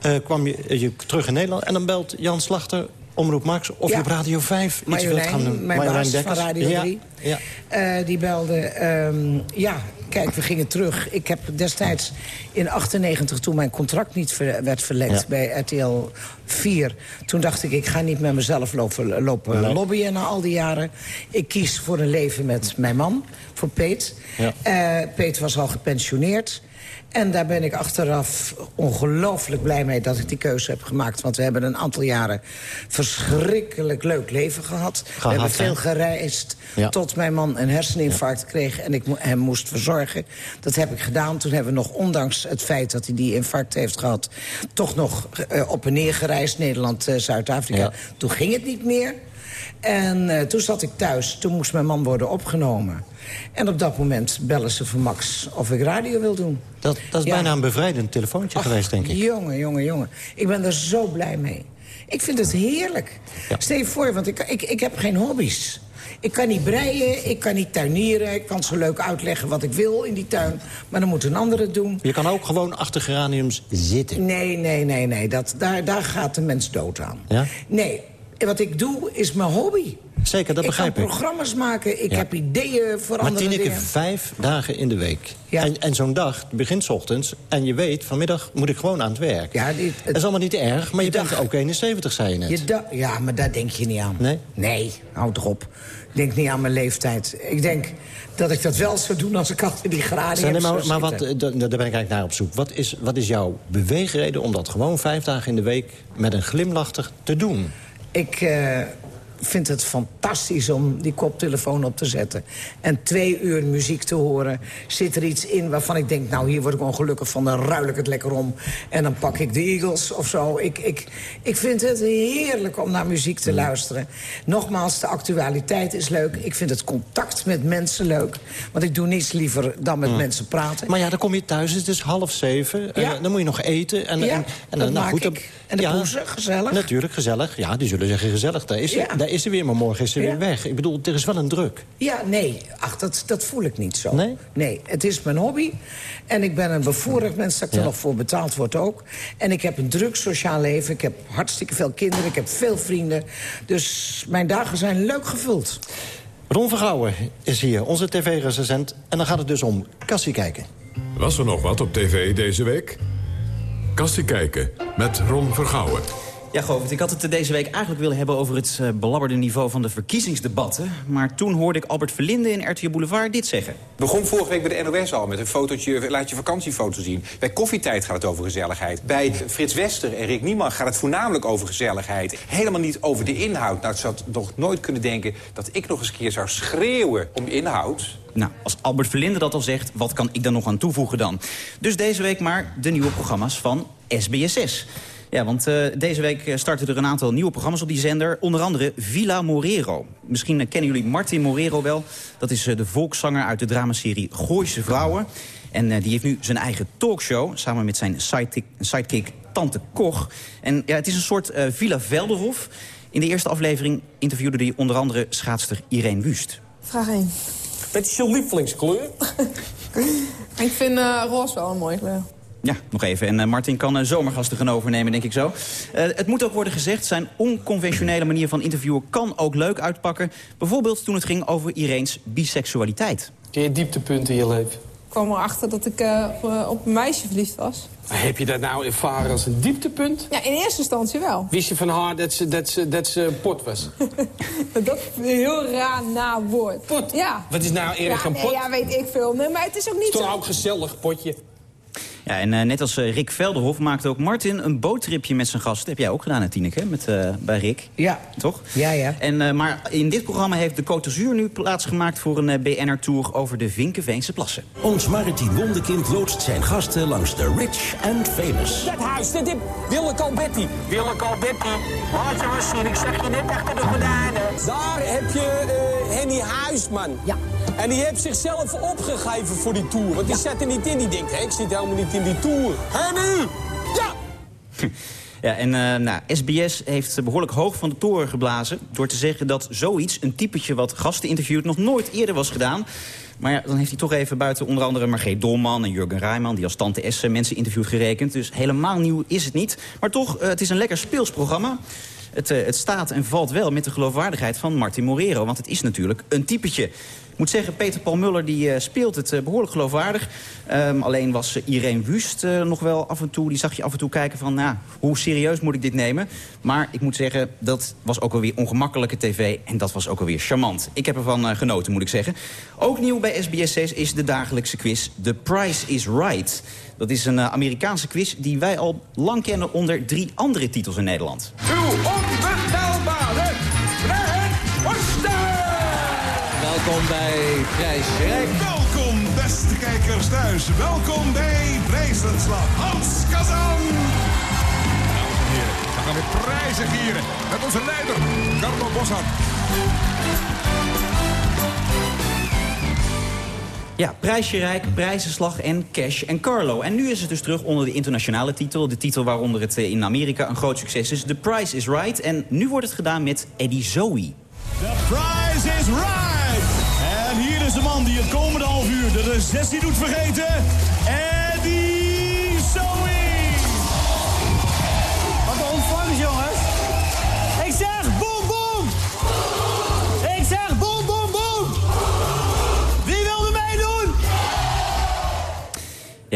[SPEAKER 20] eh, kwam je, je terug in Nederland en dan belt Jan Slachter... Omroep Max, of
[SPEAKER 21] Ja.
[SPEAKER 20] je op Radio 5 iets
[SPEAKER 21] Marjolein,
[SPEAKER 20] wilt gaan doen.
[SPEAKER 21] mijn
[SPEAKER 20] Marjolein
[SPEAKER 21] baas van. Radio
[SPEAKER 20] Ja,
[SPEAKER 21] 3.
[SPEAKER 20] Ja.
[SPEAKER 21] Die belde, ehm, ja, kijk, we gingen terug. Ik heb destijds in 98, toen mijn contract niet ver- werd verlengd...
[SPEAKER 20] Ja.
[SPEAKER 21] bij RTL 4, toen dacht ik... ik ga niet met mezelf lopen, lopen
[SPEAKER 20] Nee.
[SPEAKER 21] lobbyen na al die jaren. Ik kies voor een leven met mijn man, voor Peet.
[SPEAKER 20] Ja.
[SPEAKER 21] Eh, Peet was al gepensioneerd. En daar ben ik achteraf ongelooflijk blij mee dat ik die keuze heb gemaakt. Want we hebben een aantal jaren verschrikkelijk leuk leven gehad. we hebben veel gereisd
[SPEAKER 20] Ja.
[SPEAKER 21] tot mijn man een herseninfarct kreeg... en ik hem moest verzorgen. Dat heb ik gedaan. Toen hebben we nog, ondanks het feit dat hij die infarct heeft gehad... toch nog eh, op en neer gereisd, Nederland, eh, Zuid-Afrika.
[SPEAKER 20] Ja.
[SPEAKER 21] Toen ging het niet meer. En eh, toen zat ik thuis. Toen moest mijn man worden opgenomen. En op dat moment bellen ze van Max of ik radio wil doen.
[SPEAKER 20] Dat, dat is
[SPEAKER 21] Ja.
[SPEAKER 20] bijna een bevrijdend telefoontje geweest, denk ik.
[SPEAKER 21] Jongen, jongen, jongen. Ik ben er zo blij mee. Ik vind het heerlijk. Stel je voor, want ik, ik, ik heb geen hobby's. Ik kan niet breien, ik kan niet tuinieren. Ik kan zo leuk uitleggen wat ik wil in die tuin. Maar dan moet een ander het doen.
[SPEAKER 20] Je kan ook gewoon achter geraniums zitten.
[SPEAKER 21] Nee, nee, nee, nee. Dat, daar, daar gaat de mens dood aan.
[SPEAKER 20] Ja?
[SPEAKER 21] Nee, wat ik doe is mijn hobby.
[SPEAKER 20] Zeker, dat begrijp
[SPEAKER 21] ik.
[SPEAKER 20] ik.
[SPEAKER 21] kan programma's maken, ik
[SPEAKER 20] Ja.
[SPEAKER 21] heb ideeën voor
[SPEAKER 20] Maar
[SPEAKER 21] andere dingen.
[SPEAKER 20] vijf dagen in de week. En, en zo'n dag begint 's ochtends en je weet, vanmiddag moet ik gewoon aan het werk.
[SPEAKER 21] Ja, dit,
[SPEAKER 20] dat is allemaal niet erg, maar je bent ook 71, zei je net.
[SPEAKER 21] Je ja, maar daar denk je niet aan.
[SPEAKER 20] Nee?
[SPEAKER 21] Nee, houd toch op. Ik denk niet aan mijn leeftijd. Ik denk dat ik dat wel zou doen als ik achter die graden
[SPEAKER 20] nee,
[SPEAKER 21] heb
[SPEAKER 20] maar, maar wat, eh, da- daar ben ik eigenlijk naar op zoek. Wat is, wat is jouw beweegreden om dat gewoon vijf dagen in de week... met een glimlach te doen?
[SPEAKER 21] Ik eh, vind het fantastisch om die koptelefoon op te zetten. En twee uur muziek te horen. Zit er iets in waarvan ik denk, nou, hier word ik ongelukkig van. Dan ruil ik het lekker om. En dan pak ik de Eagles of zo. Ik, ik, ik vind het heerlijk om naar muziek te luisteren. Nogmaals, de actualiteit is leuk. Ik vind het contact met mensen leuk. Want ik doe niets liever dan met mensen praten.
[SPEAKER 20] Maar ja, dan kom je thuis, het is half zeven. dan moet je nog eten. En,
[SPEAKER 21] Ja,
[SPEAKER 20] en, en, nou, goed, dan-
[SPEAKER 21] ik. En de
[SPEAKER 20] ja,
[SPEAKER 21] poezen, gezellig.
[SPEAKER 20] Natuurlijk, gezellig. Ja, die zullen zeggen gezellig. Daar is, ze, daar is ze weer, maar morgen is ze
[SPEAKER 21] Ja.
[SPEAKER 20] weer weg. Ik bedoel, er is wel een druk.
[SPEAKER 21] Ja, nee. Ach, dat, dat voel ik niet zo.
[SPEAKER 20] Nee?
[SPEAKER 21] Nee, het is mijn hobby. En ik ben een bevoorrecht mens dat ik er nog voor betaald wordt ook. En ik heb een druk sociaal leven. Ik heb hartstikke veel kinderen. Ik heb veel vrienden. Dus mijn dagen zijn leuk gevuld.
[SPEAKER 20] Ron Vergouwen is hier, onze tv-recensent. En dan gaat het dus om kassie kijken.
[SPEAKER 1] Was er nog wat op tv deze week? Kastie kijken met Ron Vergouwen.
[SPEAKER 13] Ja, Govert, ik had het deze week eigenlijk willen hebben over het eh, belabberde niveau van de verkiezingsdebatten. Maar toen hoorde ik Albert Verlinde in RTL Boulevard dit zeggen.
[SPEAKER 36] begon vorige week bij de NOS al met een fotootje, laat je vakantiefoto zien. Bij Koffietijd gaat het over gezelligheid. Bij Frits Wester en Rick Nieman gaat het voornamelijk over gezelligheid. Helemaal niet over de inhoud. Nou, ik zou nog nooit kunnen denken dat ik nog eens een keer zou schreeuwen om inhoud.
[SPEAKER 13] Nou, als Albert Verlinde dat al zegt, wat kan ik daar nog aan toevoegen dan? Dus deze week maar de nieuwe programma's van SBSS. Ja, want eh, deze week eh, starten er een aantal nieuwe programma's op die zender. Onder andere Villa Morero. Misschien eh, kennen jullie Martin Morero wel. Dat is de volkszanger uit de dramaserie Gooise Vrouwen. En die heeft nu zijn eigen talkshow... samen met zijn sidekick, sidekick Tante Koch. En ja, het is een soort Villa Velderhof. In de eerste aflevering interviewde hij onder andere schaatster Irene Wust.
[SPEAKER 37] Vraag 1.
[SPEAKER 38] Wat is je lievelingskleur?
[SPEAKER 37] Ik vind eh, roze wel een mooie kleur.
[SPEAKER 13] Ja, nog even. En eh, Martin kan eh, zomergasten gaan overnemen, denk ik zo. Eh, het moet ook worden gezegd, zijn onconventionele manier van interviewen... kan ook leuk uitpakken. Bijvoorbeeld toen het ging over Ireens biseksualiteit.
[SPEAKER 38] Ken je dieptepunten in je leven?
[SPEAKER 37] Ik kwam erachter dat ik eh, op, een meisje verliefd was.
[SPEAKER 38] Heb je dat nou ervaren als een dieptepunt?
[SPEAKER 37] Ja, in eerste instantie wel.
[SPEAKER 38] Wist je van haar dat ze, dat ze, dat ze pot was?
[SPEAKER 37] dat is een heel raar nawoord. Pot? Ja.
[SPEAKER 38] Wat is nou erg
[SPEAKER 37] ja, nee,
[SPEAKER 38] pot?
[SPEAKER 37] ja, weet ik veel. Nee, maar het is ook niet
[SPEAKER 38] is toch
[SPEAKER 37] zo.
[SPEAKER 38] ook gezellig, potje?
[SPEAKER 13] Ja, en eh, net als eh, Rick Velderhof maakte ook Martin een boottripje met zijn gasten. heb jij ook gedaan, hè, Tineke, met, eh, bij Rick?
[SPEAKER 21] Ja.
[SPEAKER 13] Toch?
[SPEAKER 21] Ja, ja.
[SPEAKER 13] En, eh, maar in dit programma heeft de Côte d'Azur nu plaatsgemaakt... voor een eh, BNR-tour over de Vinkenveense plassen.
[SPEAKER 39] Ons maritiem wonderkind loodst zijn gasten langs de rich and famous.
[SPEAKER 38] Dat huis, dat heb Willeke Alberti. Willeke Alberti, laat je maar zien. Ik zeg je net achter de gordijnen. Daar heb je eh, Henny Huisman. Ja. En die heeft zichzelf opgegeven voor die tour. Want die zat er niet in. Die denkt, hé, ik zit helemaal niet in die tour. Henny! Ja!
[SPEAKER 13] Ja, en eh, nou, SBS heeft behoorlijk hoog van de toren geblazen... door te zeggen dat zoiets, een typetje wat gasten interviewt... nog nooit eerder was gedaan. Maar ja, dan heeft hij toch even buiten onder andere Margreet Dolman en Jurgen Rijman... die als Tante S mensen interviewt gerekend. Dus helemaal nieuw is het niet. Maar toch, eh, het is een lekker speels programma. Het, eh, het staat en valt wel met de geloofwaardigheid van Martin Morero. Want het is natuurlijk een typetje. Moet zeggen, Peter Paul Muller die, eh, speelt het eh, behoorlijk geloofwaardig. Ehm, alleen was eh, Irene Wust nog wel af en toe... die zag je af en toe kijken van, nou, hoe serieus moet ik dit nemen? Maar ik moet zeggen, dat was ook alweer ongemakkelijke tv... en dat was ook alweer charmant. Ik heb ervan genoten, moet ik zeggen. Ook nieuw bij SBS 6 is de dagelijkse quiz The Price is Right. Dat is een Amerikaanse quiz die wij al lang kennen... onder drie andere titels in Nederland.
[SPEAKER 40] Welkom bij Prijsrijk.
[SPEAKER 22] Welkom, beste kijkers thuis. Welkom bij Prijzenslag. Hans Kazan.
[SPEAKER 41] Dames en heren, we gaan weer prijzen vieren met onze leider, Carlo Boshart.
[SPEAKER 13] Ja, prijsje rijk, prijzenslag en cash en Carlo. En nu is het dus terug onder de internationale titel. De titel waaronder het eh, in Amerika een groot succes is. The Price is Right. En nu wordt het gedaan met Eddie Zoe.
[SPEAKER 42] The prize is right! Man die het komende half uur de recessie doet vergeten.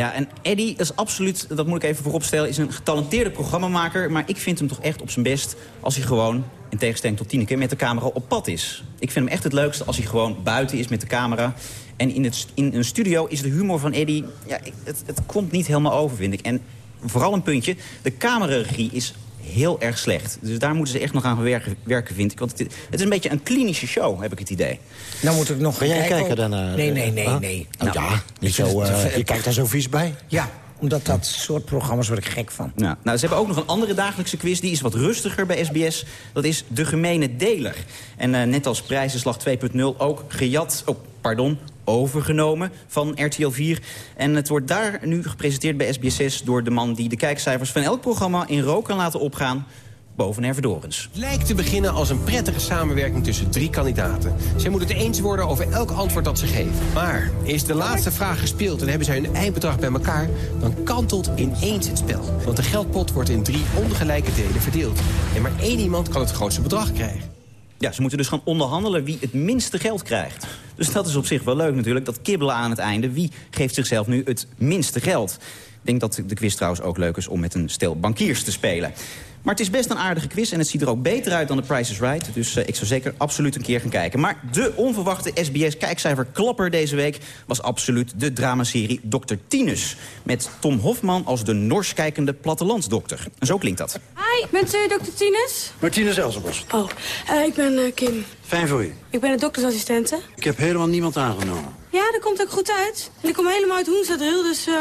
[SPEAKER 13] Ja, en Eddie is absoluut, dat moet ik even vooropstellen... is een getalenteerde programmamaker. Maar ik vind hem toch echt op zijn best als hij gewoon... in tegenstelling tot Tineke, met de camera op pad is. Ik vind hem echt het leukste als hij gewoon buiten is met de camera. En in, het, in een studio is de humor van Eddie... Ja, het, het komt niet helemaal over, vind ik. En vooral een puntje, de cameraregie is heel erg slecht. Dus daar moeten ze echt nog aan werken, werken vind ik. Want het, het is een beetje een klinische show, heb ik het idee.
[SPEAKER 21] Nou moet ik nog
[SPEAKER 20] jij
[SPEAKER 21] kijken.
[SPEAKER 20] daarna?
[SPEAKER 21] Nee, nee, nee,
[SPEAKER 20] Huh?
[SPEAKER 21] nee.
[SPEAKER 20] Oh, ja, niet zo, eh, je kijkt daar zo vies bij.
[SPEAKER 21] Ja, omdat dat soort programma's word ik gek van.
[SPEAKER 13] Ja. Nou, ze hebben ook nog een andere dagelijkse quiz. Die is wat rustiger bij SBS. Dat is de gemene deler. En eh, net als Prijzenslag 2.0 ook gejat... Oh, pardon, overgenomen van RTL 4. En het wordt daar nu gepresenteerd bij SBS6... door de man die de kijkcijfers van elk programma in rook kan laten opgaan... boven Hervedorens.
[SPEAKER 43] lijkt te beginnen als een prettige samenwerking tussen drie kandidaten. Zij moeten het eens worden over elk antwoord dat ze geven. Maar is de laatste vraag gespeeld en hebben zij hun eindbedrag bij elkaar... dan kantelt ineens het spel. Want de geldpot wordt in drie ongelijke delen verdeeld. En maar één iemand kan het grootste bedrag krijgen.
[SPEAKER 13] Ja, ze moeten dus gaan onderhandelen wie het minste geld krijgt. Dus dat is op zich wel leuk natuurlijk, dat kibbelen aan het einde. Wie geeft zichzelf nu het minste geld? Ik denk dat de quiz trouwens ook leuk is om met een stel bankiers te spelen. Maar het is best een aardige quiz en het ziet er ook beter uit dan de Price is Right. Dus eh, ik zou zeker absoluut een keer gaan kijken. Maar de onverwachte SBS-kijkcijfer klapper deze week... was absoluut de dramaserie Dr. Tinus. Met Tom Hofman als de nors kijkende plattelandsdokter. En zo klinkt dat.
[SPEAKER 44] Hi, bent u dokter Tinus?
[SPEAKER 20] Martinez Elzenbos.
[SPEAKER 44] Oh, eh, ik ben eh, Kim.
[SPEAKER 20] Fijn voor u.
[SPEAKER 44] Ik ben de doktersassistente.
[SPEAKER 20] Ik heb helemaal niemand aangenomen.
[SPEAKER 44] Ja, dat komt ook goed uit. En ik kom helemaal uit Hoenzadriel, dus eh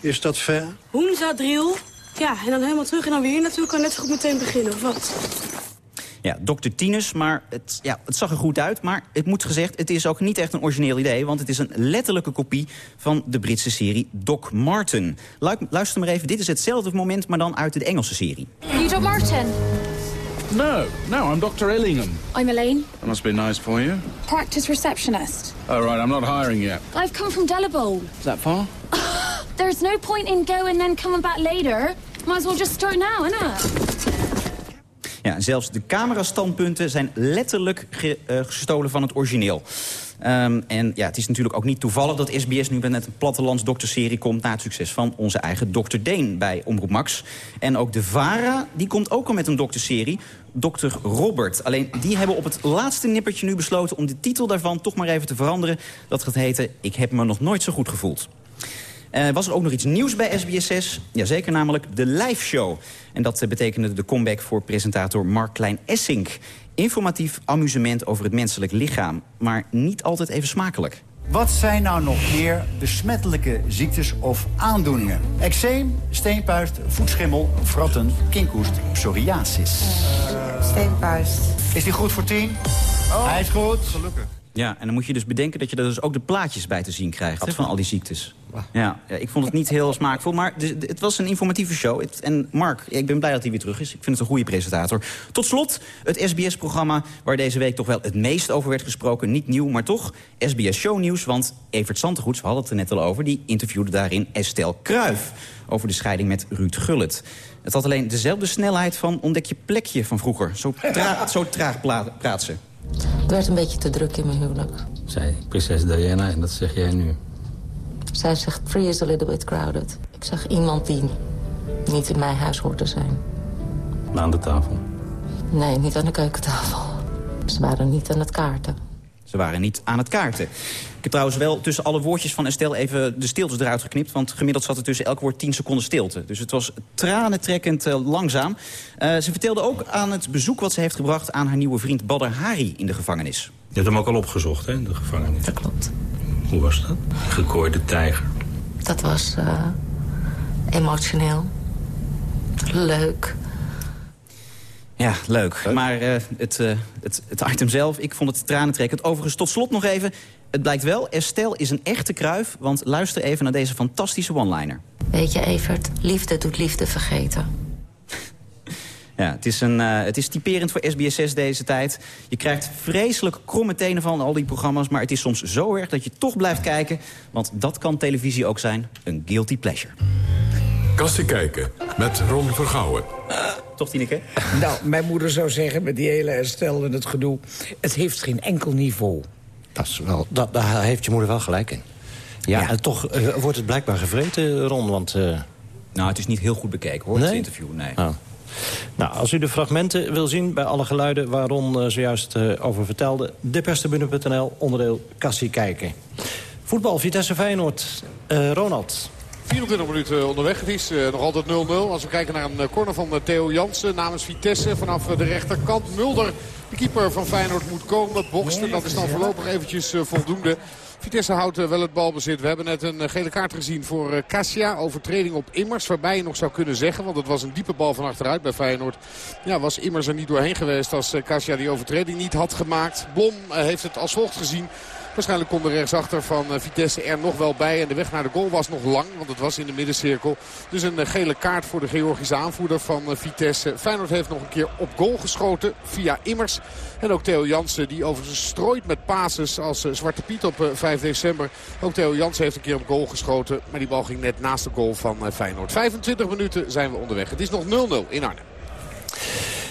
[SPEAKER 20] Is dat ver?
[SPEAKER 44] Hoenzadriel. Ja, en dan helemaal terug en dan weer hier naartoe. Ik kan net zo goed meteen beginnen, of wat?
[SPEAKER 13] Ja, Dr. Tinus, maar het, ja, het zag er goed uit. Maar het moet gezegd, het is ook niet echt een origineel idee... want het is een letterlijke kopie van de Britse serie Doc Martin. Lu- Luister maar even, dit is hetzelfde moment, maar dan uit de Engelse serie.
[SPEAKER 45] You Doc Martin?
[SPEAKER 46] No, no, I'm Dr. Illingham.
[SPEAKER 45] I'm Elaine,
[SPEAKER 46] That must be nice for you.
[SPEAKER 45] practice receptionist.
[SPEAKER 46] Oh, right, I'm not hiring yet.
[SPEAKER 45] I've come from Delabole.
[SPEAKER 46] Is that far?
[SPEAKER 45] There's no point in going then coming back later. Might as well just start now, innit?
[SPEAKER 13] Ja, zelfs de camerastandpunten zijn letterlijk ge- eh, gestolen van het origineel. Ehm, en ja, het is natuurlijk ook niet toevallig dat SBS nu met een plattelandsdokterserie komt... na het succes van onze eigen Dr. Deen bij Omroep Max. En ook de VARA, die komt ook al met een dokterserie, Dr. Robert. Alleen die hebben op het laatste nippertje nu besloten om de titel daarvan toch maar even te veranderen. Dat gaat heten Ik heb me nog nooit zo goed gevoeld. Eh, was er ook nog iets nieuws bij SBS6? Jazeker, namelijk de live show. En dat eh, betekende de comeback voor presentator Mark Klein-Essink. Informatief amusement over het menselijk lichaam. Maar niet altijd even smakelijk.
[SPEAKER 47] Wat zijn nou nog meer besmettelijke ziektes of aandoeningen? Eczeem, steenpuist, voetschimmel, vratten, kinkhoest, psoriasis.
[SPEAKER 21] Steenpuist.
[SPEAKER 47] Is die goed voor tien? Hij is goed. Gelukkig.
[SPEAKER 13] Ja, en dan moet je dus bedenken dat je er dus ook de plaatjes bij te zien krijgt hè, van al die ziektes. Ja, ja, ik vond het niet heel smaakvol, maar het was een informatieve show. Het- en Mark, ik ben blij dat hij weer terug is. Ik vind het een goede presentator. Tot slot, het SBS-programma waar deze week toch wel het meest over werd gesproken. Niet nieuw, maar toch SBS Shownieuws. Want Evert Santegoeds, we hadden het er net al over... die interviewde daarin Estelle Kruif over de scheiding met Ruud Gullit. Het had alleen dezelfde snelheid van ontdek je plekje van vroeger. Zo, tra- zo traag pla- praat ze.
[SPEAKER 48] Het werd een beetje te druk in mijn huwelijk.
[SPEAKER 49] Zei prinses Diana en dat zeg jij nu.
[SPEAKER 48] Zij zegt, free is a little bit crowded. Ik zag iemand die niet in mijn huis hoort te zijn.
[SPEAKER 49] Aan de tafel.
[SPEAKER 48] Nee, niet aan de keukentafel. Ze waren niet aan het kaarten.
[SPEAKER 13] Ze waren niet aan het kaarten. Ik heb trouwens wel tussen alle woordjes van Estelle even de stiltes eruit geknipt. Want gemiddeld zat er tussen elk woord 10 seconden stilte. Dus het was tranentrekkend eh, langzaam. Eh, ze vertelde ook aan het bezoek wat ze heeft gebracht... aan haar nieuwe vriend Badr Hari in de gevangenis.
[SPEAKER 49] Je hebt hem ook al opgezocht, hè, in de gevangenis.
[SPEAKER 48] Dat klopt.
[SPEAKER 49] Hoe was dat? Gekooide tijger.
[SPEAKER 48] Dat was eh, emotioneel. Leuk.
[SPEAKER 13] Ja, leuk. Maar uh, het, uh, het, het item zelf, ik vond het tranentrekkend. Overigens, tot slot nog even. Het blijkt wel, Estelle is een echte kruif. Want luister even naar deze fantastische one-liner.
[SPEAKER 48] Weet je, Evert, liefde doet liefde vergeten.
[SPEAKER 13] Ja, het is, een, uh, het is typerend voor SBS6 deze tijd. Je krijgt vreselijk kromme tenen van al die programma's... maar het is soms zo erg dat je toch blijft kijken. Want dat kan televisie ook zijn. Een guilty pleasure.
[SPEAKER 1] Kassie kijken met Ron Vergouwen.
[SPEAKER 13] Toch, Tineke?
[SPEAKER 21] Nou, mijn moeder zou zeggen met die hele herstel en het gedoe... het heeft geen enkel niveau.
[SPEAKER 20] Dat is wel, dat, daar heeft je moeder wel gelijk in. Ja,
[SPEAKER 21] Ja.
[SPEAKER 20] en toch eh, wordt het blijkbaar gevreten, Ron, want... eh,
[SPEAKER 13] Nou, het is niet heel goed bekeken, hoor,
[SPEAKER 20] Nee?
[SPEAKER 13] het interview. Nee.
[SPEAKER 20] Oh. Nou, als u de fragmenten wil zien bij alle geluiden... waar Ron eh, zojuist eh, over vertelde... deperstribune.nl, onderdeel Kassie kijken. Voetbal, Vitesse Feyenoord. Eh, Ronald.
[SPEAKER 7] 24 minuten onderweg. Het is eh, nog altijd 0-0. Als we kijken naar een corner van Theo Jansen namens Vitesse vanaf de rechterkant. Mulder, de keeper van Feyenoord, moet komen. Boksten, dat is dan voorlopig eventjes eh, voldoende. Vitesse houdt eh, wel het balbezit. We hebben net een eh, gele kaart gezien voor Cassia. Overtreding op Immers. Waarbij je nog zou kunnen zeggen, want het was een diepe bal van achteruit bij Feyenoord. Ja, was Immers er niet doorheen geweest als Cassia die overtreding niet had gemaakt. Blom heeft het als volgt gezien. Waarschijnlijk kon de rechtsachter van eh, Vitesse er nog wel bij. En de weg naar de goal was nog lang, want het was in de middencirkel. Dus een eh, gele kaart voor de Georgische aanvoerder van eh, Vitesse. Feyenoord heeft nog een keer op goal geschoten via Immers. En ook Theo Jansen, die overigens strooit met pases als Zwarte Piet op eh, 5 december. Ook Theo Jansen heeft een keer op goal geschoten. Maar die bal ging net naast de goal van Feyenoord. 25 minuten zijn we onderweg. Het is nog 0-0 in Arnhem.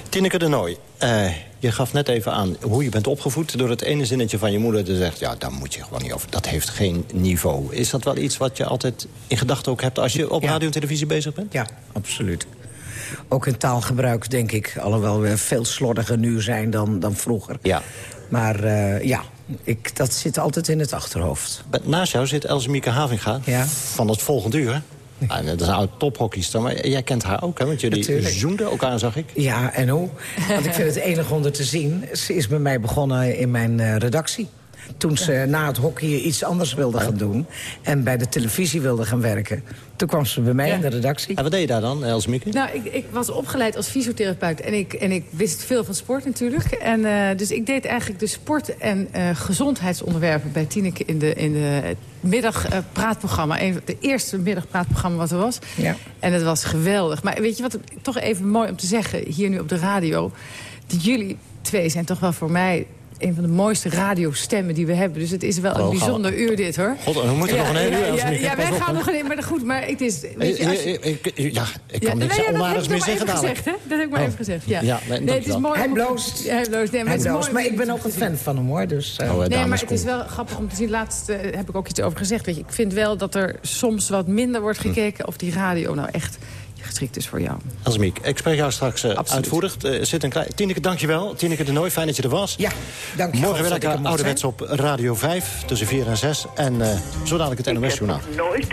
[SPEAKER 20] Tineke de Nooi, eh, je gaf net even aan hoe je bent opgevoed... door het ene zinnetje van je moeder te zegt... ja, daar moet je gewoon niet over. Dat heeft geen niveau. Is dat wel iets wat je altijd in gedachten ook hebt... als je op radio en televisie bezig bent?
[SPEAKER 21] Ja, absoluut. Ook in taalgebruik, denk ik. Alhoewel we veel slordiger nu zijn dan, dan vroeger.
[SPEAKER 20] Ja.
[SPEAKER 21] Maar eh, ja, ik, dat zit altijd in het achterhoofd.
[SPEAKER 20] Naast jou zit Elsemieke Havinga
[SPEAKER 21] Ja.
[SPEAKER 20] van het volgende uur. Ah, dat is een oud tophockeyster, maar jij kent haar ook, hè? Want jullie
[SPEAKER 21] Natuurlijk.
[SPEAKER 20] zoenden elkaar, zag ik.
[SPEAKER 21] Ja, en hoe? Want ik vind het enig om te zien. Ze is bij mij begonnen in mijn eh, redactie. Toen ze na het hockey iets anders wilde gaan doen... en bij de televisie wilde gaan werken. Toen kwam ze bij mij in de redactie.
[SPEAKER 20] En wat deed je daar dan, Elsemieke?
[SPEAKER 50] Nou, ik, ik was opgeleid als fysiotherapeut en ik, en ik wist veel van sport natuurlijk. En, eh, dus ik deed eigenlijk de sport- en eh, gezondheidsonderwerpen bij Tineke in de, in de middagpraatprogramma. Een de eerste middagpraatprogramma wat er was.
[SPEAKER 21] Ja.
[SPEAKER 50] En het was geweldig. Maar weet je wat toch even mooi om te zeggen, hier nu op de radio... dat jullie twee zijn toch wel voor mij een van de mooiste radiostemmen die we hebben. Dus het is wel een
[SPEAKER 20] Oh,
[SPEAKER 50] bijzonder uur dit, hoor.
[SPEAKER 20] God, we moeten nog een hele uur,
[SPEAKER 50] Ja, ja,
[SPEAKER 20] Elsemieke.
[SPEAKER 50] ja, wij gaan nog een... Maar goed, maar het is... Weet je, als je-
[SPEAKER 20] ik- ik- Ja, ik
[SPEAKER 50] ja,
[SPEAKER 20] kan niks
[SPEAKER 50] nee, ja, dat heb
[SPEAKER 20] onaardigs
[SPEAKER 50] ik
[SPEAKER 20] meer zeggen
[SPEAKER 50] gezegd, hè? Dat heb ik maar
[SPEAKER 20] Oh.
[SPEAKER 50] even gezegd, ja.
[SPEAKER 20] Ja, nee,
[SPEAKER 50] nee, het is mooi
[SPEAKER 21] Hij bloost.
[SPEAKER 50] Ja, hij bloost. Nee, maar
[SPEAKER 21] Hij bloost, maar ik ben ook een fan van hem, hoor. Dus, eh,
[SPEAKER 20] Oh,
[SPEAKER 50] Nee, maar het is wel grappig om te zien. Laatst eh, heb ik ook iets over gezegd. Weet je, ik vind wel dat er soms wat minder wordt
[SPEAKER 20] Hm.
[SPEAKER 50] gekeken... of die radio nou echt geschikt is voor jou.
[SPEAKER 20] Elsemiek, ik spreek jou straks eh, uitvoerig. Er zit een klein... Tineke, dankjewel. Tineke de Nooi, fijn dat je er was.
[SPEAKER 21] Ja, dank je
[SPEAKER 20] Morgen weer
[SPEAKER 21] er
[SPEAKER 20] lekker ouderwets op Radio 5 tussen 4 en 6. En eh zo dadelijk het NOS-journaal.
[SPEAKER 29] nooit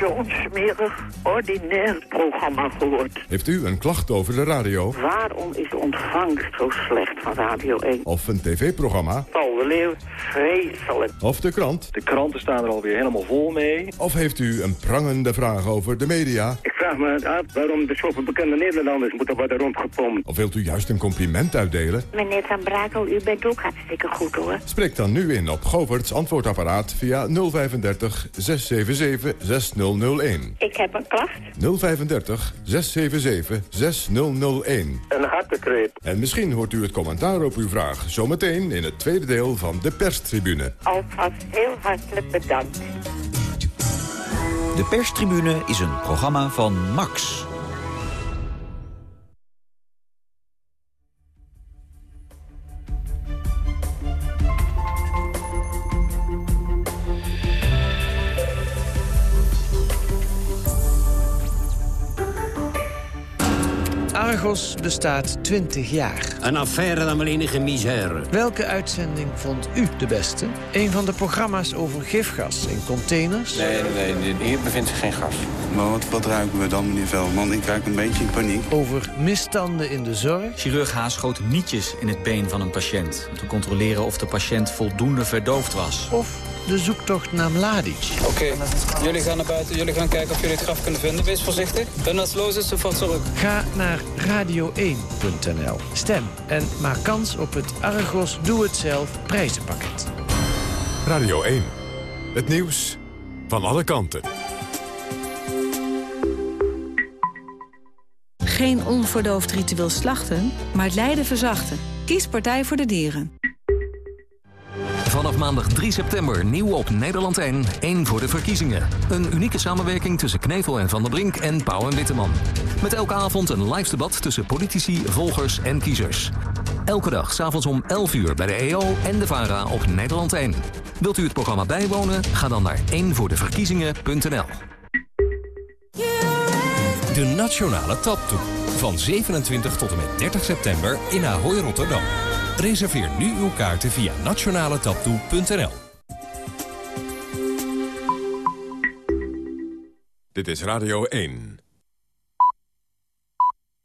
[SPEAKER 29] zo'n smerig, ordinair programma gehoord.
[SPEAKER 1] Heeft u een klacht over de radio
[SPEAKER 29] Waarom is de ontvangst zo slecht van Radio 1?
[SPEAKER 1] of een tv-programma
[SPEAKER 29] Paul de Leeuw, vreselijk.
[SPEAKER 1] of de krant?
[SPEAKER 51] De kranten staan er alweer helemaal vol mee.
[SPEAKER 1] Of heeft u een prangende vraag over de media?
[SPEAKER 29] Ik vraag me af waarom er zoveel bekende Nederlanders moeten worden rondgepompt.
[SPEAKER 1] Of wilt u juist een compliment uitdelen?
[SPEAKER 29] Meneer Van Brakel, u bent ook hartstikke goed hoor.
[SPEAKER 1] Spreek dan nu in op Govert's antwoordapparaat via 035 677 6001.
[SPEAKER 29] Ik heb een klacht.
[SPEAKER 1] 035 677 6001.
[SPEAKER 29] Een hartekreet.
[SPEAKER 1] En misschien hoort u het commentaar op uw vraag zometeen in het tweede deel van de perstribune.
[SPEAKER 29] Alvast heel hartelijk bedankt.
[SPEAKER 2] De perstribune is een programma van Max.
[SPEAKER 52] Argos bestaat 20 jaar.
[SPEAKER 5] Een affaire dan wel enige misère.
[SPEAKER 52] Welke uitzending vond u de beste? Een van de programma's over gifgas in containers?
[SPEAKER 53] Nee, nee, nee, hier bevindt zich geen gas.
[SPEAKER 54] Maar wat, wat ruiken we dan, meneer Veldman? Ik raak een beetje in paniek.
[SPEAKER 52] Over misstanden in de zorg?
[SPEAKER 2] Chirurg Haas schoot nietjes in het been van een patiënt... om te controleren of de patiënt voldoende verdoofd was.
[SPEAKER 52] Of de zoektocht naar Mladic.
[SPEAKER 55] Oké, jullie gaan naar buiten, jullie gaan kijken of jullie het graf kunnen vinden. Wees voorzichtig. En als los is, sofort terug.
[SPEAKER 52] Ga naar radio1.nl. Stem en maak kans op het Argos Doe Het Zelf prijzenpakket.
[SPEAKER 1] Radio 1. Het nieuws van alle kanten.
[SPEAKER 56] Geen onverdoofd ritueel slachten, maar het lijden verzachten. Kies Partij voor de Dieren.
[SPEAKER 57] Vanaf maandag 3 september nieuw op Nederland 1, 1 voor de verkiezingen. Een unieke samenwerking tussen Knevel en Van der Brink en Pauw en Witteman. Met elke avond een live debat tussen politici, volgers en kiezers. Elke dag s'avonds om 11 uur bij de EO en de VARA op Nederland 1. Wilt u het programma bijwonen? Ga dan naar 1voordeverkiezingen.nl.
[SPEAKER 58] De Nationale Taptoe. Van 27 tot en met 30 september in Ahoy Rotterdam. Reserveer nu uw kaarten via nationaletaptoe.nl.
[SPEAKER 1] Dit is Radio 1.